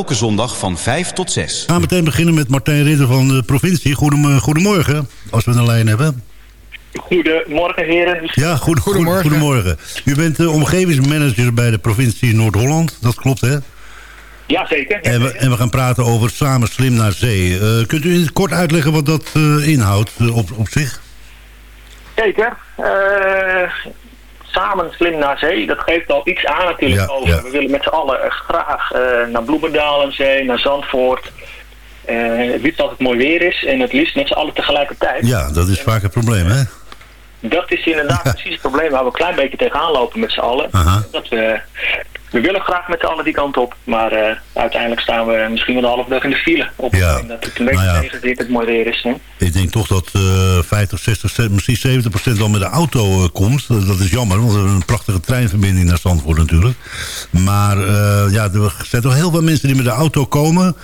Elke zondag van 5 tot 6. We gaan meteen beginnen met Martijn Ridder van de provincie. Goedem, goedemorgen, als we een lijn hebben. Goedemorgen heren. Ja, goed, goedemorgen. goedemorgen. U bent de omgevingsmanager bij de provincie Noord-Holland. Dat klopt, hè? Ja, zeker. En we, en we gaan praten over Samen Slim naar Zee. Uh, kunt u in het kort uitleggen wat dat uh, inhoudt uh, op, op zich? zeker. Eh, samen slim naar zee, dat geeft al iets aan natuurlijk Ja, over. ja. We willen met z'n allen eh, graag eh, naar Bloemendaal en zee, naar Zandvoort. Eh, het liefst als het mooi weer is en het liefst met z'n allen tegelijkertijd. Ja, dat is vaak het probleem, hè? Dat is inderdaad precies het probleem waar we een klein beetje tegenaan lopen met z'n allen. Dat we, we willen graag met z'n allen die kant op, maar eh, uiteindelijk staan we misschien wel de halve dag in de file. Op Ja. dat het een beetje Nou ja. tegen zit, het mooi weer is. Hè? Ik denk toch dat eh 50, 60, 70, misschien 70 procent wel met de auto eh, komt. Dat dat is jammer, want we hebben een prachtige treinverbinding naar Zandvoort natuurlijk. Maar eh, ja, er zijn toch heel veel mensen die met de auto komen.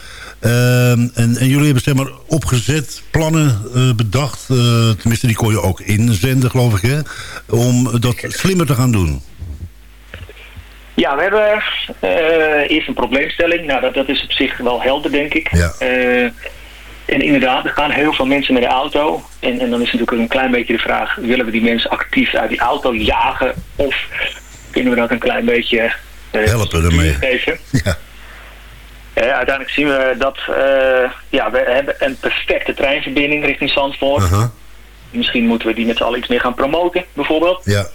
Ehm, en, en jullie hebben zeg maar opgezet, plannen eh, bedacht. eh, tenminste, die kon je ook inzenden, geloof ik, hè? Om dat slimmer te gaan doen. Ja, we hebben eh, eerst een probleemstelling. Nou, dat, dat is op zich wel helder, denk ik. Ja. En inderdaad, er gaan heel veel mensen met de auto. En, en dan is natuurlijk een klein beetje de vraag... willen we die mensen actief uit die auto jagen? Of kunnen we dat een klein beetje... eh, Helpen ermee. Geven? Ja. Eh, uiteindelijk zien we dat eh, ja, we hebben een perfecte treinverbinding richting Zandvoort. Misschien moeten we die met z'n allen iets meer gaan promoten, bijvoorbeeld. Ja.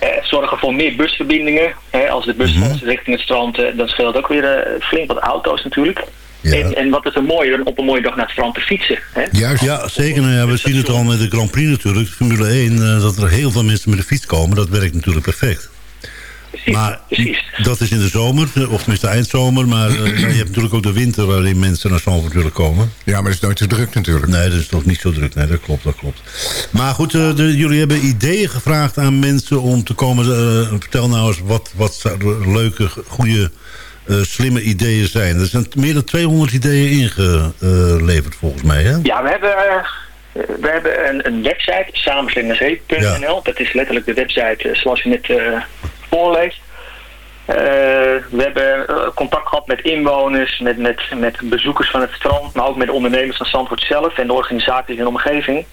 Eh, zorgen voor meer busverbindingen. Als de bus Mhm. ons richting het strand, dan scheelt ook weer flink wat auto's natuurlijk. En, en wat is er mooier dan op een mooie dag naar het strand te fietsen? Hè? Juist. Ja, zeker. Nou ja, we zien het al met de Grand Prix natuurlijk, Formule 1, eh, dat er heel veel mensen met de fiets komen. Dat werkt natuurlijk perfect. Maar dat is in de zomer, eh, of tenminste eindzomer. Maar eh, ja, je hebt natuurlijk ook de winter waarin mensen naar Zandvoort willen komen. Ja, maar dat is nooit zo druk natuurlijk. Nee, dat is toch niet zo druk. Nee, dat klopt, dat klopt. Maar goed, eh, de- jullie hebben ideeën gevraagd aan mensen om te komen. eh, vertel nou eens wat, wat leuke, goede, eh, slimme ideeën zijn. Er zijn meer dan 200 ideeën ingeleverd volgens mij, hè? Ja, we hebben, we hebben een, een website, samenslingerzee.nl. Dat is letterlijk de website zoals je net eh, voorleest. Eh, we hebben eh, contact gehad met inwoners, met, met, met bezoekers van het strand, maar ook met ondernemers van Zandvoort zelf en de organisaties in de omgeving.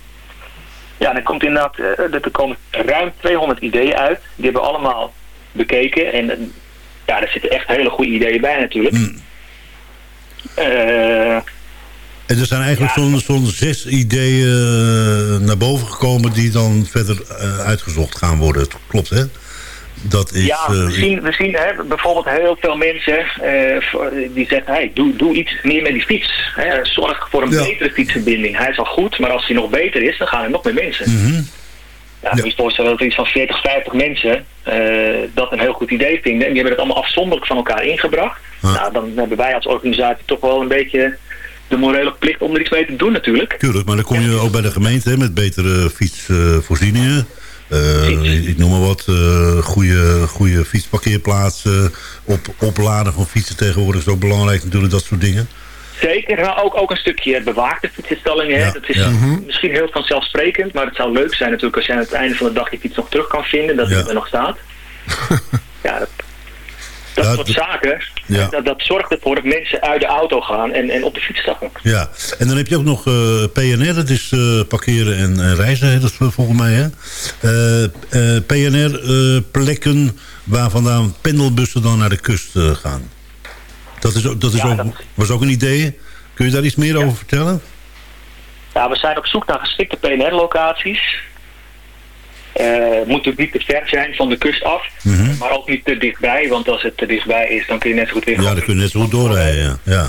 Ja, dan komt inderdaad, eh, dat er komen ruim 200 ideeën uit. Die hebben we allemaal bekeken en ja, er zitten echt hele goede ideeën bij natuurlijk. Eh, En er zijn eigenlijk zo'n zo'n zes ideeën naar boven gekomen... die dan verder uitgezocht gaan worden. Klopt, hè? Dat is... Ja, eh, we zien, we zien hè, bijvoorbeeld heel veel mensen eh, die zeggen, hey, doe, doe iets meer met die fiets. Hè. Zorg voor een betere fietsverbinding. Hij is al goed, maar als hij nog beter is, dan gaan er nog meer mensen. mhm. Ja, moet je je voorstellen dat er iets van 40, 50 mensen eh, dat een heel goed idee vinden. En die hebben het allemaal afzonderlijk van elkaar ingebracht. Nou, dan hebben wij als organisatie toch wel een beetje de morele plicht om er iets mee te doen natuurlijk. Tuurlijk, maar dan kom je ook bij de gemeente hè, met betere fietsvoorzieningen. Eh, ik noem maar wat, eh goede, goede fietsparkeerplaatsen, op, opladen van fietsen tegenwoordig is ook belangrijk natuurlijk, dat soort dingen. Zeker, maar ook, ook een stukje bewaakte fietsinstellingen. Ja, dat is ja. Mhm. misschien heel vanzelfsprekend, maar het zou leuk zijn natuurlijk als je aan het einde van de dag je fiets nog terug kan vinden, dat het er nog staat. ja, dat, dat soort zaken, Ja. dat, dat zorgt ervoor dat mensen uit de auto gaan en, en op de fiets stappen. Ja, en dan heb je ook nog eh, PNR, dat is eh, parkeren en, en reizen, dat volgens mij. Hè? Eh, PNR, plekken waar vandaan pendelbussen dan naar de kust gaan. Dat, is, dat is Ja, ook, dat- was ook een idee. Kun je daar iets meer over vertellen? Ja, we zijn op zoek naar geschikte PNR-locaties. Eh, moet natuurlijk niet te ver zijn van de kust af, Mhm. maar ook niet te dichtbij, want als het te dichtbij is, dan kun je net zo goed weer Ja, dan kun je net zo goed doorrijden. Ja. ja.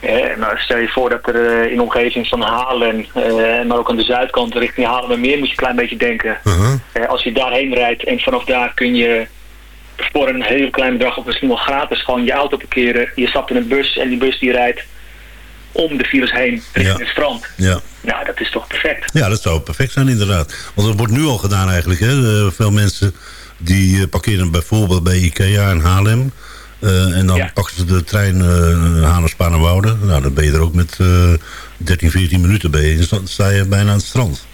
Eh, nou, stel je voor dat er eh, in de omgeving van Haarlem, eh, maar ook aan de zuidkant richting Haarlemmermeer moet je een klein beetje denken. Eh, als je daarheen rijdt en vanaf daar kun je voor een heel klein bedrag of misschien wel gratis gewoon je auto parkeren. Je stapt in een bus en die bus die rijdt om de files heen richting het strand. Ja. Nou, dat is toch perfect. ja, dat zou perfect zijn inderdaad. Want dat wordt nu al gedaan eigenlijk. Hè? Eh, veel mensen die eh, parkeren bijvoorbeeld bij Ikea in Haarlem. Eh, en dan pakken ze de trein uh, Haarlem-Sparenwoude. Nou, dan ben je er ook met eh 13, 14 minuten bij. Dus dan sta je bijna aan het strand.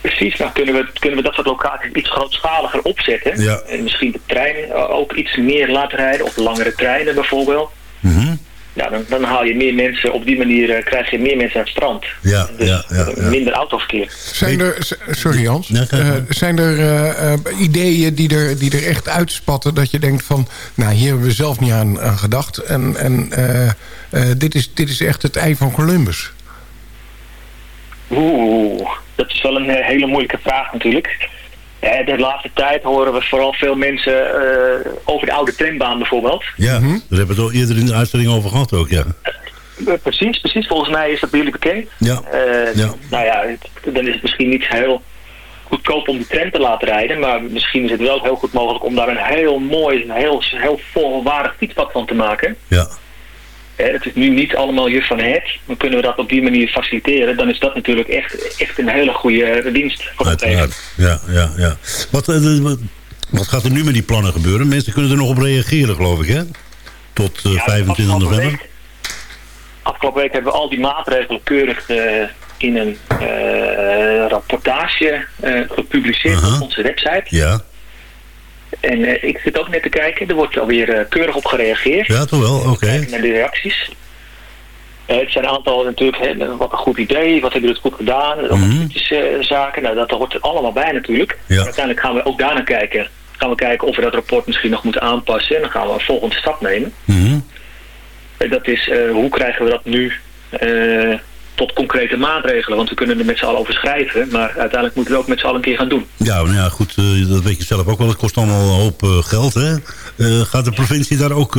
Precies, nou kunnen we, kunnen we dat soort locaties iets grootschaliger opzetten. Ja. En misschien de trein ook iets meer laten rijden, of langere treinen bijvoorbeeld. Mhm. Ja, dan, dan haal je meer mensen, op die manier eh, krijg je meer mensen aan het strand. Ja, Dus ja, ja, ja. minder autoverkeer. Zijn er, sorry Jans, Eh, zijn er eh, ideeën die er, die er echt uitspatten dat je denkt van, nou hier hebben we zelf niet aan, aan gedacht en, en eh, eh, dit, is, dit is echt het ei van Columbus. Oeh, dat is wel een hele moeilijke vraag natuurlijk. Eh, de laatste tijd horen we vooral veel mensen eh, over de oude trambaan bijvoorbeeld. Ja, daar hebben we het al eerder in de uitzending over gehad ook, ja. Eh, precies, precies. Volgens mij is dat bij jullie bekend. Ja. Eh, Ja. Nou ja, het- dan is het misschien niet heel goedkoop om die tram te laten rijden. Maar misschien is het wel heel goed mogelijk om daar een heel mooi, een heel, heel volwaardig fietspad van te maken. Ja. Hè, het is nu niet allemaal juf van het. Dan kunnen we dat op die manier faciliteren. Dan is dat natuurlijk echt, echt een hele goede dienst voor de Uiteraard, ja, ja, ja. Wat, eh, wat, wat gaat er nu met die plannen gebeuren? Mensen kunnen er nog op reageren, geloof ik, hè? Tot eh, 25 november. Afgelopen week hebben we al die maatregelen keurig eh, in een eh, rapportage eh, gepubliceerd op onze website. Ja. En eh, ik zit ook net te kijken, er wordt alweer eh, keurig op gereageerd. Ja, toch wel? Oké. Naar de reacties. Eh, het zijn een aantal natuurlijk, hè, wat een goed idee, wat hebben we het goed gedaan, mm zaken, nou, dat hoort er allemaal bij natuurlijk. Ja. Maar uiteindelijk gaan we ook daarnaar kijken. Gaan we kijken of we dat rapport misschien nog moeten aanpassen en dan gaan we een volgende stap nemen. Eh, Dat is, hoe krijgen we dat nu tot concrete maatregelen? Want we kunnen er met z'n allen over schrijven, maar uiteindelijk moeten we ook met z'n allen een keer gaan doen. Ja, nou ja, goed, eh, dat weet je zelf ook wel. Het kost allemaal een hoop eh, geld, hè? Eh, gaat de provincie daar ook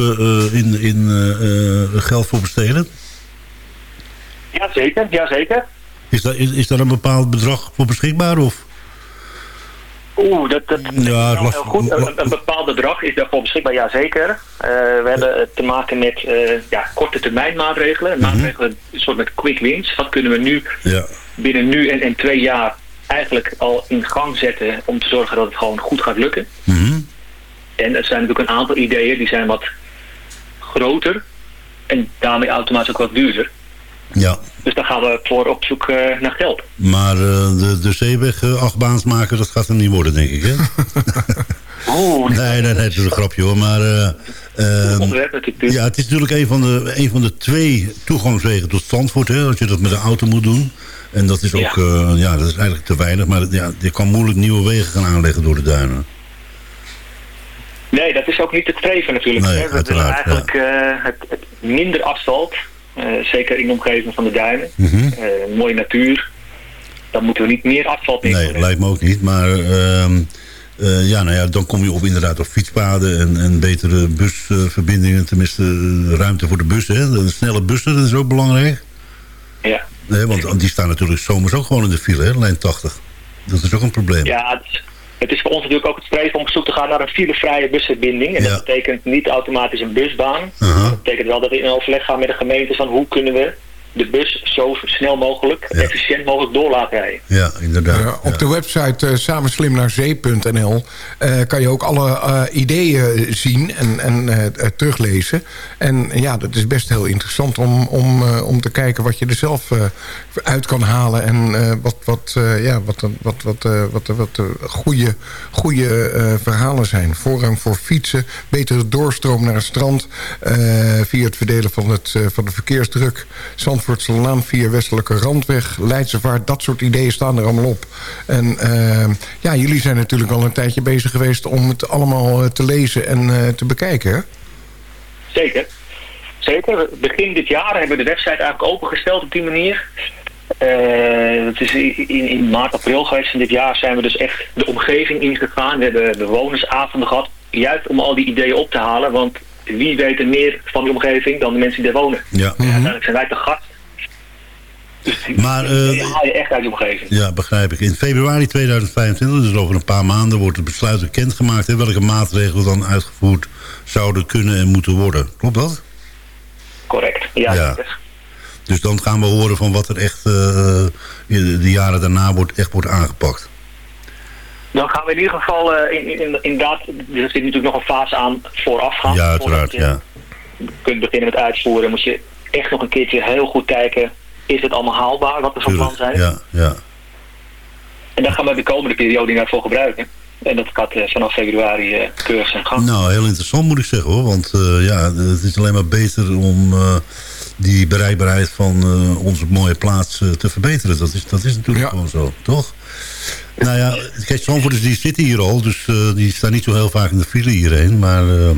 in, in eh, eh, geld voor besteden? Jazeker, jazeker. Is daar, is, is daar een bepaald bedrag voor beschikbaar? Of? Oeh, dat, dat Ja, heel goed. Een, een bepaald bedrag is daarvoor beschikbaar, jazeker. Eh we hebben te maken met eh, ja, korte termijn maatregelen. Maatregelen, een soort met quick wins. Wat kunnen we nu Ja. binnen nu en, en twee jaar eigenlijk al in gang zetten om te zorgen dat het gewoon goed gaat lukken. Mhm. En er zijn natuurlijk een aantal ideeën die zijn wat groter en daarmee automatisch ook wat duurder. Ja, Dus daar gaan we voor op zoek eh, naar geld. maar eh, de, de zeeweg eh, achtbaans maken, dat gaat hem niet worden, denk ik, hè? Nee, nee, nee, het is een grapje hoor, maar... eh, ehm, ja, het is natuurlijk een van, de, een van de twee toegangswegen tot Zandvoort, hè, als je dat met de auto moet doen. En dat is ook, ja, ja dat is eigenlijk te weinig, maar ja, je kan moeilijk nieuwe wegen gaan aanleggen door de duinen. Nee, dat is ook niet het streven natuurlijk. Nee, hè. Uiteraard, eigenlijk het, het minder asfalt, zeker in de omgeving van de duinen. Mhm. Eh, mooie natuur. Dan moeten we niet meer asfalt in. Nee, lijkt me ook niet. Maar ehm, eh, ja, nou ja, dan kom je op inderdaad op fietspaden en, en betere busverbindingen. tenminste, eh, ruimte voor de bussen. Hè. De snelle bussen, dat is ook belangrijk. Ja. Nee, want die staan natuurlijk zomers ook gewoon in de file, hè, lijn 80. Dat is ook een probleem. Ja, het het is voor ons natuurlijk ook het streven om op zoek te gaan naar een filevrije busverbinding. En Ja. dat betekent niet automatisch een busbaan. Dat betekent wel dat we in overleg gaan met de gemeente van hoe kunnen we de bus zo snel mogelijk, efficiënt mogelijk door laten rijden. Ja, inderdaad. Ja, op de website eh samenslimnaarzee.nl eh, kan je ook alle eh, ideeën zien en, en teruglezen. En ja, dat is best heel interessant om, om, eh, om te kijken wat je er zelf eh, uit kan halen. En eh, wat, wat, eh, ja, wat, wat, wat, eh, wat, wat, goede, goede eh, verhalen zijn. Voorrang voor fietsen, betere doorstroom naar het strand... eh, via het verdelen van, het, eh, van de verkeersdruk... Zandvoortse Laan via Westelijke Randweg, Leidse Vaart... dat soort ideeën staan er allemaal op. En eh, ja, jullie zijn natuurlijk al een tijdje bezig geweest... om het allemaal eh, te lezen en eh, te bekijken, hè? Zeker. Zeker. Begin dit jaar hebben we de website eigenlijk opengesteld op die manier. Eh, het is in, in, in maart, april geweest van dit jaar zijn we dus echt de omgeving ingegaan. We hebben bewonersavonden gehad, juist om al die ideeën op te halen. Want wie weet er meer van die omgeving dan de mensen die daar wonen. Ja. Uiteindelijk zijn wij te gast. Maar, eh, Die haal je echt uit die omgeving. Ja, begrijp ik. In februari 2025, dus over een paar maanden, wordt het besluit bekendgemaakt... Hè, welke maatregelen dan uitgevoerd zouden kunnen en moeten worden. Klopt dat? Correct. Ja. Dus dan gaan we horen van wat er echt in de jaren daarna wordt, echt wordt aangepakt. Dan gaan we in ieder geval eh, in, in, inderdaad, er zit natuurlijk nog een fase aan voorafgaan. Ja, uiteraard, Voordat ja. je kunt beginnen met uitvoeren, moet je echt nog een keertje heel goed kijken, is het allemaal haalbaar wat we van plan zijn? Ja, ja. En daar gaan we de komende periode inderdaad voor gebruiken. En dat gaat eh, vanaf februari eh, keurig zijn gang. Nou, heel interessant moet ik zeggen hoor. Want eh, ja, het is alleen maar beter om eh, die bereikbaarheid van eh, onze mooie plaats te verbeteren. Dat is, dat is natuurlijk gewoon zo, toch? Nou ja, kijk, Zandvoorters die zitten hier al, dus eh, die staan niet zo heel vaak in de file hierheen. Maar eh,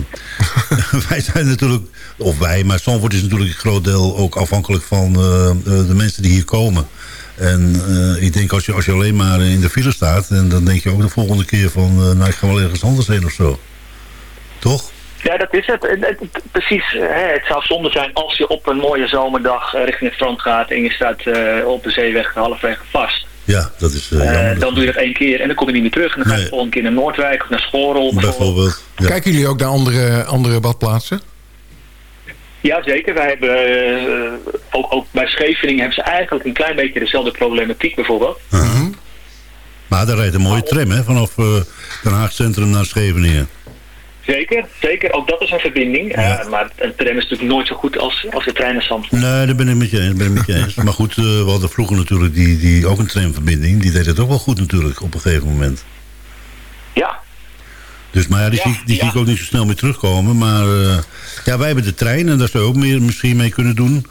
wij zijn natuurlijk, of wij, maar Zandvoort is natuurlijk een groot deel ook afhankelijk van eh, de, mensen die hier komen. En ik denk als je, als je alleen maar in de file staat... En dan denk je ook de volgende keer van... nou, ik ga wel ergens anders heen of zo. Toch? Ja, dat is het. Precies, hè, het zou zonde zijn als je op een mooie zomerdag richting het strand gaat en je staat op de zeeweg halfweg vast. Ja, dat is jammer. dan doe je dat één keer en dan kom je niet meer terug. En dan ga je de volgende keer naar Noordwijk of naar Schorel. Bijvoorbeeld. Ja. Kijken jullie ook naar andere, andere badplaatsen? Jazeker, wij hebben eh, ook, ook bij Scheveningen hebben ze eigenlijk een klein beetje dezelfde problematiek bijvoorbeeld. Maar daar rijdt een mooie tram, hè? Vanaf eh Den Haag Centrum naar Scheveningen. Zeker, zeker. Ook dat is een verbinding. Eh, maar een tram is natuurlijk nooit zo goed als, als de trein naar Zandvoort. Nee, daar ben ik met je eens. Ben ik met je eens. Maar goed, eh, we hadden vroeger natuurlijk die, die, ook een tramverbinding. Die deed het ook wel goed natuurlijk op een gegeven moment. Ja. Dus, maar ja, die, zie, die zie ik ook niet zo snel meer terugkomen. Maar eh, ja, wij hebben de trein en daar zou je ook meer misschien mee kunnen doen.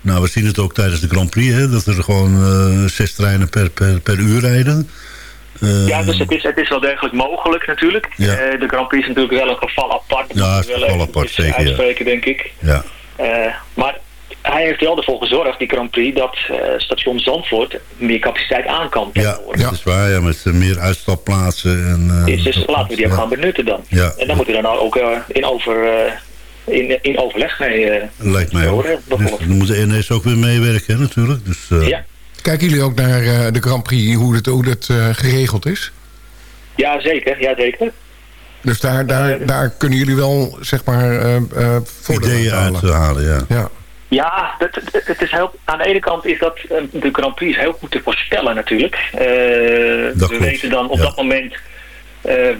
Nou, we zien het ook tijdens de Grand Prix, hè, dat er gewoon zes treinen per, per, per uur rijden. Eh, Ja, dus het is, het is wel degelijk mogelijk natuurlijk. Ja. Eh, de Grand Prix is natuurlijk wel een geval apart. Ja, moet is wel apart, zeker, ja. Uitspreken, denk ik. Ja. Eh, maar hij heeft wel ervoor gezorgd, die Grand Prix, dat eh, station Zandvoort meer capaciteit aan kan. Ja, dat is waar. Ja, met meer uitstapplaatsen. En, Dus, dus laten we die ook ja. gaan benutten dan. Ja. En dan moeten we daar nou ook in, over, in, in overleg mee Lijkt mij horen. Dus dan moet de NS ook weer meewerken natuurlijk. Dus, Ja. Kijken jullie ook naar eh, de Grand Prix, hoe dat, hoe dat eh, geregeld is? Ja, zeker. Ja, zeker. Dus daar, daar, daar kunnen jullie wel, zeg maar, eh eh voordeel Ideeën uit halen. uit te halen, ja. Ja. Ja, het, het- is heel, aan de ene kant is dat eh, de Grand Prix heel goed te voorspellen natuurlijk. Eh, we klopt, weten dan op ja. dat moment eh,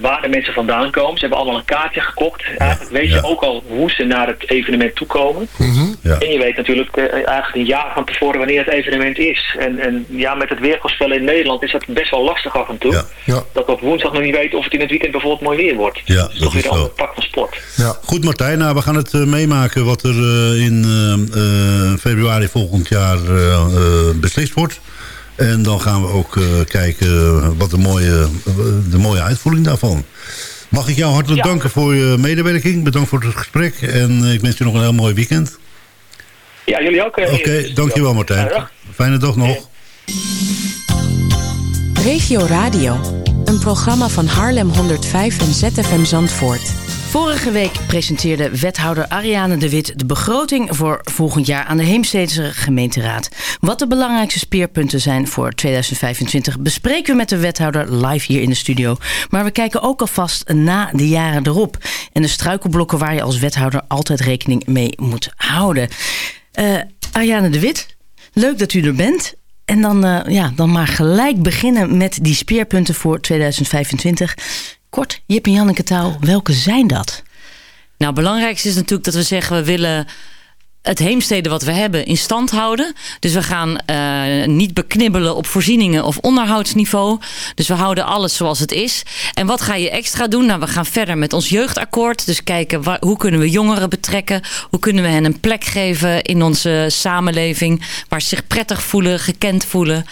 waar de mensen vandaan komen. Ze hebben allemaal een kaartje gekocht. Eigenlijk weet je ook al hoe ze naar het evenement toekomen. Ja. En je weet natuurlijk eh, eigenlijk een jaar van tevoren wanneer het evenement is. En, en ja, met het weervoorspellen in Nederland is dat best wel lastig af en toe. Ja. Dat we op woensdag nog niet weten of het in het weekend bijvoorbeeld mooi weer wordt. Ja, dat is toch weer een ander pak van sport. Goed Martijn, nou, we gaan het eh, meemaken wat er eh, in eh, eh, februari volgend jaar eh, eh, beslist wordt. En dan gaan we ook eh, kijken wat de mooie, de mooie uitvoering daarvan. Mag ik jou hartelijk danken voor je medewerking. Bedankt voor het gesprek. En eh, ik wens je nog een heel mooi weekend. Ja, jullie ook. eh, Oké, dankjewel Martijn. Fijne dag nog. Regio Radio, een programma van Haarlem 105 en ZFM Zandvoort. Vorige week presenteerde wethouder Ariane de Wit de begroting voor volgend jaar aan de Heemstedse gemeenteraad. Wat de belangrijkste speerpunten zijn voor 2025 bespreken we met de wethouder live hier in de studio. Maar we kijken ook alvast na de jaren erop en de struikelblokken waar je als wethouder altijd rekening mee moet houden. Eh, Ariane de Wit, leuk dat u er bent. En dan, eh, ja, dan maar gelijk beginnen met die speerpunten voor 2025. Kort, Jip en Janneke taal, welke zijn dat? Nou, het belangrijkste is natuurlijk dat we zeggen... we willen het heemsteden wat we hebben in stand houden. Dus we gaan eh, niet beknibbelen op voorzieningen of onderhoudsniveau. Dus we houden alles zoals het is. En wat ga je extra doen? Nou, we gaan verder met ons jeugdakkoord. Dus kijken waar, hoe kunnen we jongeren betrekken? Hoe kunnen we hen een plek geven in onze samenleving... waar ze zich prettig voelen, gekend voelen.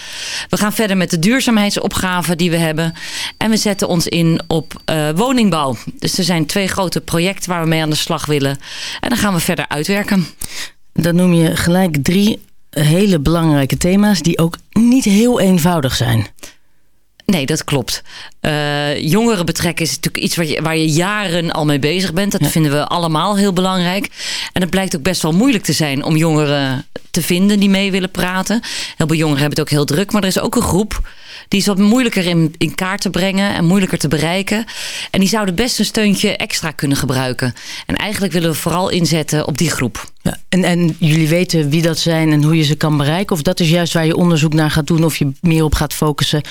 We gaan verder met de duurzaamheidsopgaven die we hebben. En we zetten ons in op eh, woningbouw. Dus er zijn twee grote projecten waar we mee aan de slag willen. En dan gaan we verder uitwerken. Dan noem je gelijk drie hele belangrijke thema's die ook niet heel eenvoudig zijn. Nee, dat klopt. Eh, jongeren betrekken is natuurlijk iets waar je, waar je jaren al mee bezig bent. Dat vinden we allemaal heel belangrijk. En het blijkt ook best wel moeilijk te zijn om jongeren te vinden die mee willen praten. Heel veel jongeren hebben het ook heel druk. Maar er is ook een groep die is wat moeilijker in, in kaart te brengen en moeilijker te bereiken. En die zouden best een steuntje extra kunnen gebruiken. En eigenlijk willen we vooral inzetten op die groep. En, en jullie weten wie dat zijn en hoe je ze kan bereiken? Of dat is juist waar je onderzoek naar gaat doen of je meer op gaat focussen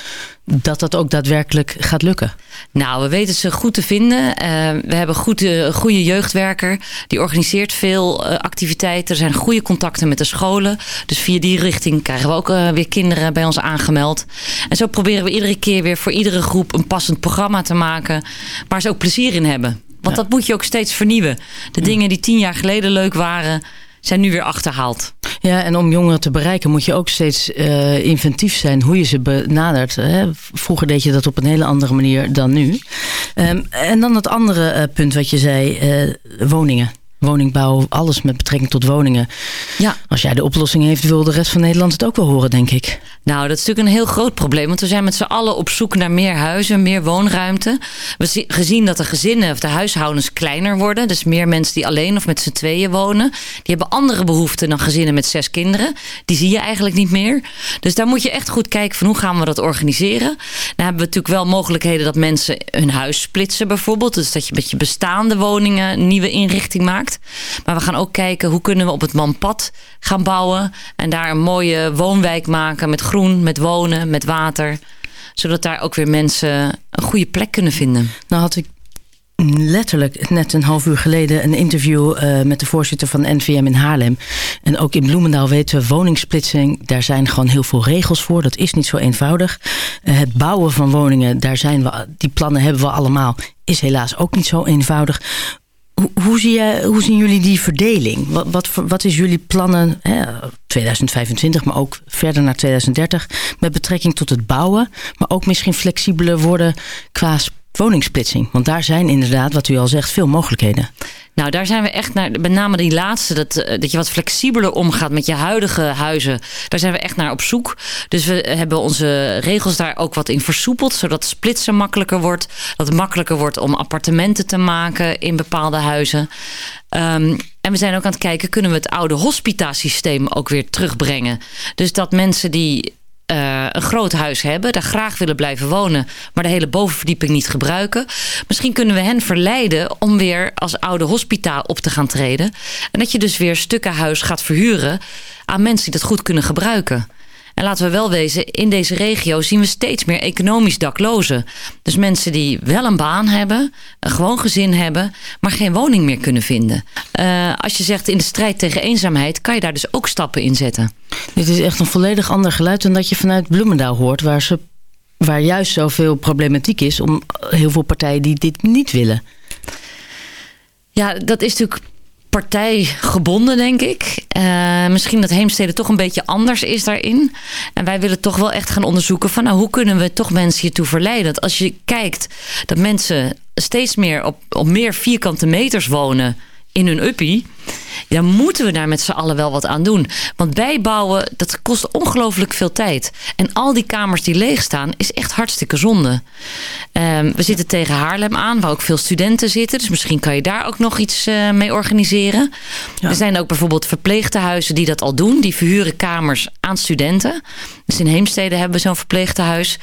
dat dat ook daadwerkelijk gaat lukken? Nou, we weten ze goed te vinden. Eh, we hebben goede, goede jeugdwerker. Die organiseert veel eh, activiteiten. Er zijn goede contacten met de scholen. Dus via die richting krijgen we ook eh, weer kinderen bij ons aangemeld. En zo proberen we iedere keer weer voor iedere groep een passend programma te maken. Waar ze ook plezier in hebben. Want dat moet je ook steeds vernieuwen. De dingen die tien jaar geleden leuk waren, zijn nu weer achterhaald. Ja, en om jongeren te bereiken moet je ook steeds eh, inventief zijn hoe je ze benadert. Hè? Vroeger deed je dat op een hele andere manier dan nu. Ehm, en dan het andere eh, punt wat je zei, eh, woningen. Woningbouw, alles met betrekking tot woningen. Ja. Als jij de oplossing heeft, wil de rest van Nederland het ook wel horen, denk ik. Nou, dat is natuurlijk een heel groot probleem. Want we zijn met z'n allen op zoek naar meer huizen, meer woonruimte. We zien gezien dat de gezinnen of de huishoudens kleiner worden. Dus meer mensen die alleen of met z'n tweeën wonen. Die hebben andere behoeften dan gezinnen met zes kinderen. Die zie je eigenlijk niet meer. Dus daar moet je echt goed kijken van hoe gaan we dat organiseren. Dan hebben we natuurlijk wel mogelijkheden dat mensen hun huis splitsen bijvoorbeeld. Dus dat je met je bestaande woningen een nieuwe inrichting maakt. Maar we gaan ook kijken hoe kunnen we op het Manpad gaan bouwen. En daar een mooie woonwijk maken met groen, met wonen, met water. Zodat daar ook weer mensen een goede plek kunnen vinden. Nou had ik letterlijk net een half uur geleden een interview eh, met de voorzitter van NVM in Haarlem. En ook in Bloemendaal weten we, woningsplitsing, daar zijn gewoon heel veel regels voor. Dat is niet zo eenvoudig. Eh, het bouwen van woningen, daar zijn we, die plannen hebben we allemaal, is helaas ook niet zo eenvoudig. Hoe, zie je, hoe zien jullie die verdeling? Wat, wat, wat is jullie plannen, hè, 2025, maar ook verder naar 2030, met betrekking tot het bouwen, maar ook misschien flexibeler worden qua woningsplitsing? Want daar zijn inderdaad, wat u al zegt, veel mogelijkheden. Nou, daar zijn we echt naar, met name die laatste, dat, eh, dat je wat flexibeler omgaat met je huidige huizen. Daar zijn we echt naar op zoek. Dus we hebben onze regels daar ook wat in versoepeld, zodat splitsen makkelijker wordt. Dat het makkelijker wordt om appartementen te maken in bepaalde huizen. Ehm, en we zijn ook aan het kijken, kunnen we het oude hospitasysteem ook weer terugbrengen? Dus dat mensen die eh, een groot huis hebben, daar graag willen blijven wonen, maar de hele bovenverdieping niet gebruiken. Misschien kunnen we hen verleiden om weer als oude hospitaal op te gaan treden. En dat je dus weer stukken huis gaat verhuren aan mensen die dat goed kunnen gebruiken. En laten we wel wezen, in deze regio zien we steeds meer economisch daklozen. Dus mensen die wel een baan hebben, een gewoon gezin hebben, maar geen woning meer kunnen vinden. Eh, als je zegt in de strijd tegen eenzaamheid, kan je daar dus ook stappen in zetten. Dit is echt een volledig ander geluid dan dat je vanuit Bloemendaal hoort, waar, ze, waar juist zoveel problematiek is om heel veel partijen die dit niet willen. Ja, dat is natuurlijk partijgebonden, denk ik. Eh, misschien dat Heemstede toch een beetje anders is daarin. En wij willen toch wel echt gaan onderzoeken van... nou, hoe kunnen we toch mensen hiertoe verleiden? Dat als je kijkt dat mensen steeds meer op, op meer vierkante meters wonen in hun uppie... dan moeten we daar met z'n allen wel wat aan doen. Want bijbouwen, dat kost ongelooflijk veel tijd. En al die kamers die leeg staan, is echt hartstikke zonde. Ehm, we zitten tegen Haarlem aan, waar ook veel studenten zitten. Dus misschien kan je daar ook nog iets eh, mee organiseren. Er zijn ook bijvoorbeeld verpleegtehuizen die dat al doen. Die verhuren kamers aan studenten. Dus in Heemstede hebben we zo'n verpleegtehuis.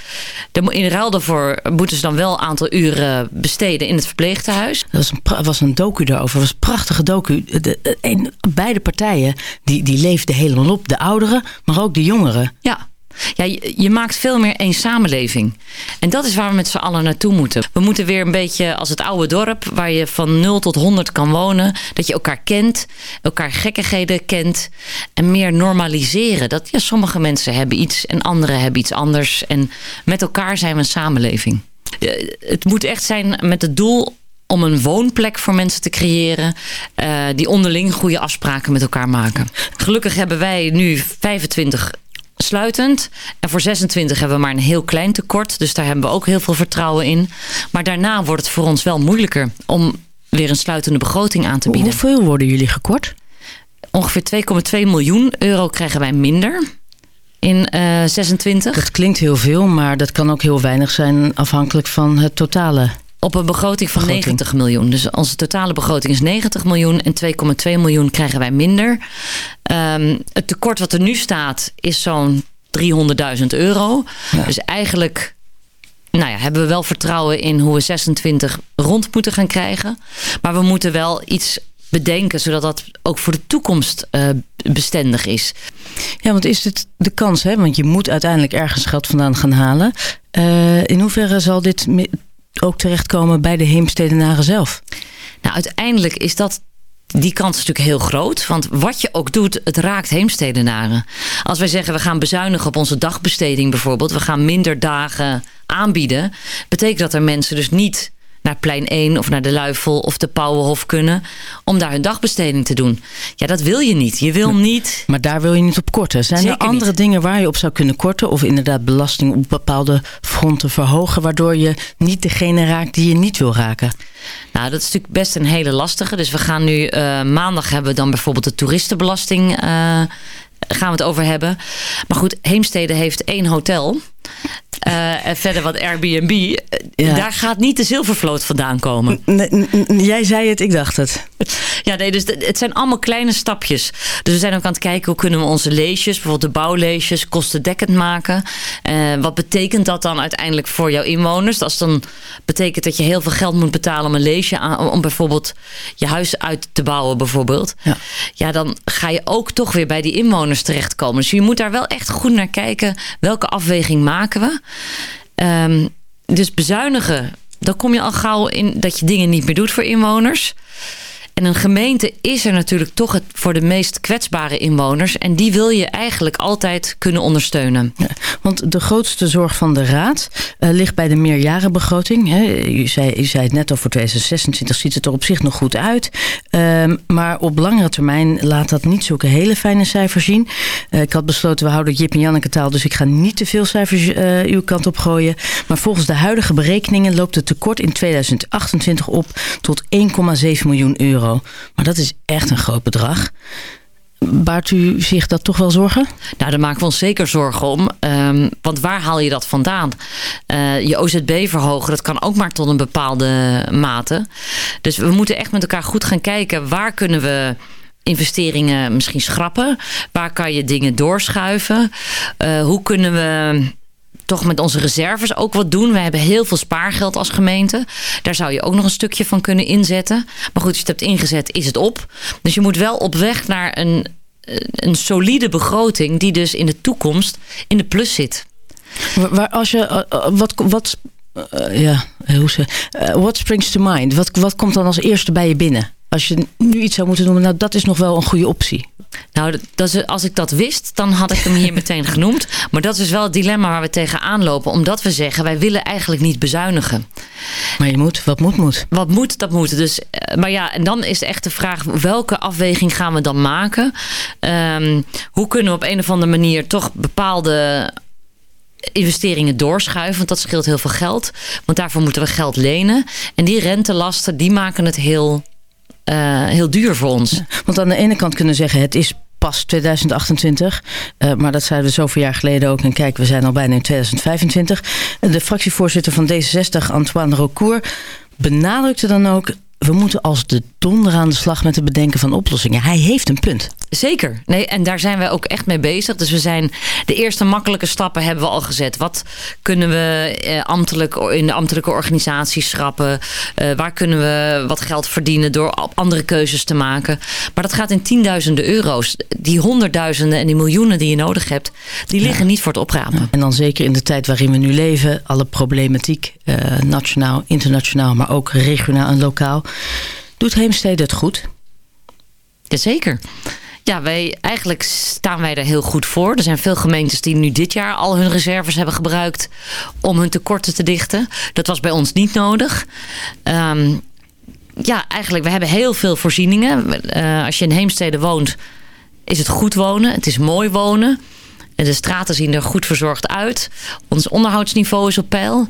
In ruil daarvoor moeten ze dan wel een aantal uren besteden in het verpleegtehuis. Dat was een, was een docu daarover. Dat was een prachtige docu. De- een- beide partijen die, die leefden helemaal op. De ouderen, maar ook de jongeren. Ja. Ja, je, je maakt veel meer één samenleving. En dat is waar we met z'n allen naartoe moeten. We moeten weer een beetje als het oude dorp... waar je van 0 tot 100 kan wonen. Dat je elkaar kent, elkaar gekkigheden kent. En meer normaliseren. Dat ja, sommige mensen hebben iets en anderen hebben iets anders. En met elkaar zijn we een samenleving. Eh, Het moet echt zijn met het doel om een woonplek voor mensen te creëren... eh, die onderling goede afspraken met elkaar maken. Gelukkig hebben wij nu 25 sluitend. En voor 26 hebben we maar een heel klein tekort. Dus daar hebben we ook heel veel vertrouwen in. Maar daarna wordt het voor ons wel moeilijker... om weer een sluitende begroting aan te bieden. Hoeveel worden jullie gekort? Ongeveer 2,2 miljoen euro krijgen wij minder in eh 26. Dat klinkt heel veel, maar dat kan ook heel weinig zijn afhankelijk van het totale. Op een begroting van 90 miljoen. Dus onze totale begroting is 90 miljoen en 2,2 miljoen krijgen wij minder. Ehm, het tekort wat er nu staat is zo'n 300.000 euro. Dus eigenlijk nou ja, hebben we wel vertrouwen in hoe we 26 rond moeten gaan krijgen. Maar we moeten wel iets bedenken zodat dat ook voor de toekomst eh, bestendig is. Ja, want is het de kans, hè? want je moet uiteindelijk ergens geld vandaan gaan halen. Eh, in hoeverre zal dit ook terechtkomen bij de Heemstedenaren zelf? Nou, uiteindelijk is dat die kans natuurlijk heel groot. Want wat je ook doet, het raakt heemstedenaren. Als wij zeggen, we gaan bezuinigen op onze dagbesteding bijvoorbeeld. We gaan minder dagen aanbieden. Betekent dat er mensen dus niet naar plein 1 of naar de Luifel of de Pauwenhof kunnen om daar hun dagbesteding te doen. Ja, dat wil je niet. Je wil niet. Maar daar wil je niet op korten. Zijn Zeker er andere niet. dingen waar je op zou kunnen korten? Of inderdaad belasting op bepaalde fronten verhogen, waardoor je niet degene raakt die je niet wil raken? Nou, dat is natuurlijk best een hele lastige. Dus we gaan nu eh, maandag hebben we dan bijvoorbeeld de toeristenbelasting. eh, gaan we het over hebben. Maar goed, Heemstede heeft één hotel. Eh, en verder wat Airbnb. Eh, Daar gaat niet de zilvervloot vandaan komen. jij zei het, ik dacht het. Ja, nee, dus het zijn allemaal kleine stapjes. Dus we zijn ook aan het kijken hoe kunnen we onze leesjes, bijvoorbeeld de bouwleesjes, kostendekkend maken. Eh, wat betekent dat dan uiteindelijk voor jouw inwoners? Als dan betekent dat je heel veel geld moet betalen om een leesje aan, om- om bijvoorbeeld je huis uit te bouwen, bijvoorbeeld. Ja. ja, dan ga je ook toch weer bij die inwoners terechtkomen. Dus je moet daar wel echt goed naar kijken. Welke afweging maken we? Ehm, dus bezuinigen, dan kom je al gauw in dat je dingen niet meer doet voor inwoners. En een gemeente is er natuurlijk toch het, voor de meest kwetsbare inwoners. En die wil je eigenlijk altijd kunnen ondersteunen. Want de grootste zorg van de Raad eh, ligt bij de meerjarenbegroting. Hè. U, zei, u zei het net al, voor 2026 ziet het er op zich nog goed uit. Ehm, maar op langere termijn laat dat niet zulke hele fijne cijfers zien. Eh, ik had besloten, we houden Jip en Janneke taal... dus ik ga niet te veel cijfers eh, uw kant op gooien. Maar volgens de huidige berekeningen loopt het tekort in 2028 op... tot 1,7 miljoen euro. Maar dat is echt een groot bedrag. Baart u zich dat toch wel zorgen? Nou, daar maken we ons zeker zorgen om. Ehm, want waar haal je dat vandaan? Eh, je OZB verhogen, dat kan ook maar tot een bepaalde mate. Dus we moeten echt met elkaar goed gaan kijken. Waar kunnen we investeringen misschien schrappen? Waar kan je dingen doorschuiven? Eh, hoe kunnen we toch met onze reserves ook wat doen. We hebben heel veel spaargeld als gemeente. Daar zou je ook nog een stukje van kunnen inzetten. Maar goed, als je het hebt ingezet, is het op. Dus je moet wel op weg naar een, eh, een solide begroting... die dus in de toekomst in de plus zit. Waar, als je, eh, eh, wat, wat, ja, hoe ze, what springs to mind? Wat, wat komt dan als eerste bij je binnen? Als je nu iets zou moeten noemen, nou dat is nog wel een goede optie. Nou, dat- dat is, als ik dat wist, dan had ik hem hier meteen genoemd. Maar dat is wel het dilemma waar we tegenaan lopen. Omdat we zeggen, wij willen eigenlijk niet bezuinigen. Maar je moet, wat moet, moet. Wat moet, dat moet. Dus, eh, maar ja, en dan is echt de vraag, welke afweging gaan we dan maken? Ehm, hoe kunnen we op een of andere manier toch bepaalde investeringen doorschuiven? Want dat scheelt heel veel geld. Want daarvoor moeten we geld lenen. En die rentelasten, die maken het heel, eh, heel duur voor ons. Want aan de ene kant kunnen we zeggen, het is pas 2028. eh, maar dat zeiden we zoveel jaar geleden ook. En kijk, we zijn al bijna in 2025. De fractievoorzitter van D66, Antoine Rocourt, benadrukte dan ook... we moeten als de donder aan de slag met het bedenken van oplossingen. Hij heeft een punt. Zeker. Nee, en daar zijn wij ook echt mee bezig. Dus we zijn de eerste makkelijke stappen hebben we al gezet. Wat kunnen we eh, ambtelijk, in de ambtelijke organisaties schrappen? Eh, waar kunnen we wat geld verdienen door andere keuzes te maken? Maar dat gaat in tienduizenden euro's. Die honderdduizenden en die miljoenen die je nodig hebt, die liggen niet voor het oprapen. En dan zeker in de tijd waarin we nu leven, alle problematiek, eh, nationaal, internationaal, maar ook regionaal en lokaal, doet Heemstede het goed. Jazeker. Ja, wij, eigenlijk staan wij er heel goed voor. Er zijn veel gemeentes die nu dit jaar al hun reserves hebben gebruikt om hun tekorten te dichten. Dat was bij ons niet nodig. Ehm, ja, eigenlijk, we hebben heel veel voorzieningen. Eh, als je in Heemstede woont, is het goed wonen. Het is mooi wonen. En De straten zien er goed verzorgd uit. Ons onderhoudsniveau is op peil.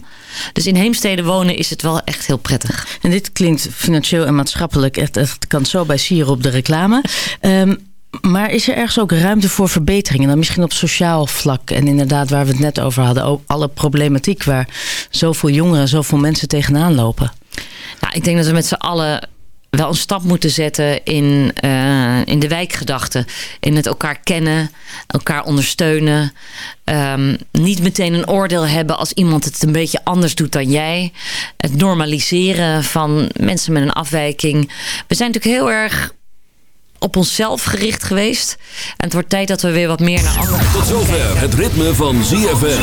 Dus in Heemstede wonen is het wel echt heel prettig. En dit klinkt financieel en maatschappelijk echt, echt kan zo bij sieren op de reclame. Ehm, maar is er ergens ook ruimte voor verbeteringen? Dan misschien op sociaal vlak. En inderdaad, waar we het net over hadden. Ook alle problematiek waar zoveel jongeren, zoveel mensen tegenaan lopen. Nou, ik denk dat we met z'n allen wel een stap moeten zetten in, eh, in de wijkgedachte. In het elkaar kennen, elkaar ondersteunen. Ehm, niet meteen een oordeel hebben als iemand het een beetje anders doet dan jij. Het normaliseren van mensen met een afwijking. We zijn natuurlijk heel erg op onszelf gericht geweest. En het wordt tijd dat we weer wat meer naar anderen Tot zover het ritme van ZFM.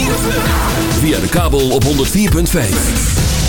Via de kabel op 104.5.